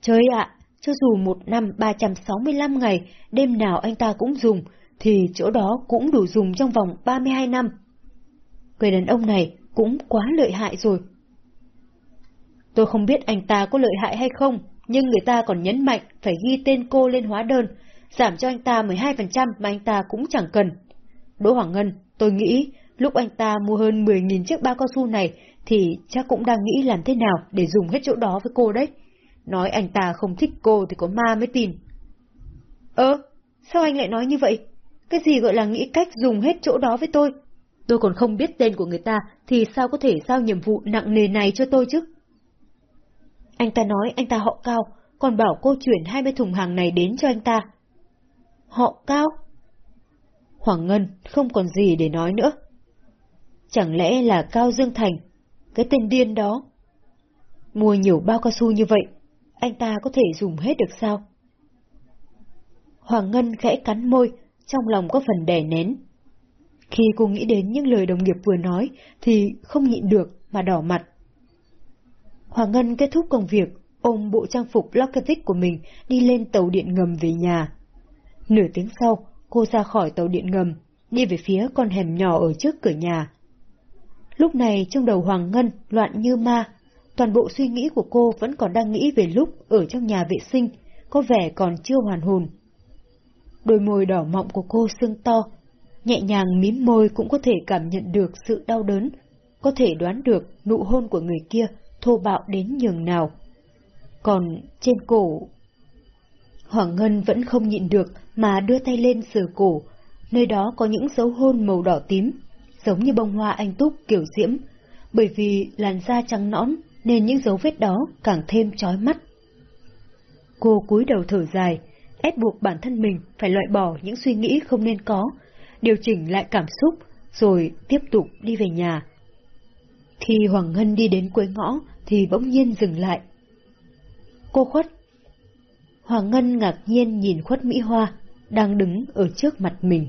Trời ạ, cho dù một năm 365 ngày, đêm nào anh ta cũng dùng, thì chỗ đó cũng đủ dùng trong vòng 32 năm. Người đàn ông này cũng quá lợi hại rồi. Tôi không biết anh ta có lợi hại hay không, nhưng người ta còn nhấn mạnh phải ghi tên cô lên hóa đơn, giảm cho anh ta 12% mà anh ta cũng chẳng cần. Đỗ Hoàng Ngân, tôi nghĩ lúc anh ta mua hơn 10.000 chiếc bao cao su này thì chắc cũng đang nghĩ làm thế nào để dùng hết chỗ đó với cô đấy. Nói anh ta không thích cô thì có ma mới tin. Ơ, sao anh lại nói như vậy? Cái gì gọi là nghĩ cách dùng hết chỗ đó với tôi? Tôi còn không biết tên của người ta thì sao có thể giao nhiệm vụ nặng nề này cho tôi chứ? Anh ta nói anh ta họ cao, còn bảo cô chuyển 20 thùng hàng này đến cho anh ta. Họ cao? Hoàng Ngân không còn gì để nói nữa. Chẳng lẽ là Cao Dương Thành, cái tên điên đó? Mua nhiều bao cao su như vậy, anh ta có thể dùng hết được sao? Hoàng Ngân khẽ cắn môi, trong lòng có phần đè nén. Khi cô nghĩ đến những lời đồng nghiệp vừa nói, thì không nhịn được mà đỏ mặt. Hoàng Ngân kết thúc công việc, ôm bộ trang phục Lokovic của mình đi lên tàu điện ngầm về nhà. Nửa tiếng sau, cô ra khỏi tàu điện ngầm, đi về phía con hẻm nhỏ ở trước cửa nhà. Lúc này trong đầu Hoàng Ngân loạn như ma, toàn bộ suy nghĩ của cô vẫn còn đang nghĩ về lúc ở trong nhà vệ sinh, có vẻ còn chưa hoàn hồn. Đôi môi đỏ mọng của cô sưng to, nhẹ nhàng mím môi cũng có thể cảm nhận được sự đau đớn, có thể đoán được nụ hôn của người kia thô bạo đến nhường nào. Còn trên cổ... Hoàng Ngân vẫn không nhịn được mà đưa tay lên sờ cổ, nơi đó có những dấu hôn màu đỏ tím, giống như bông hoa anh túc kiểu diễm, bởi vì làn da trắng nõn nên những dấu vết đó càng thêm chói mắt. Cô cúi đầu thở dài, ép buộc bản thân mình phải loại bỏ những suy nghĩ không nên có, điều chỉnh lại cảm xúc, rồi tiếp tục đi về nhà. Khi Hoàng Ngân đi đến cuối ngõ thì bỗng nhiên dừng lại. Cô khuất. Hoàng Ngân ngạc nhiên nhìn khuất Mỹ Hoa, đang đứng ở trước mặt mình.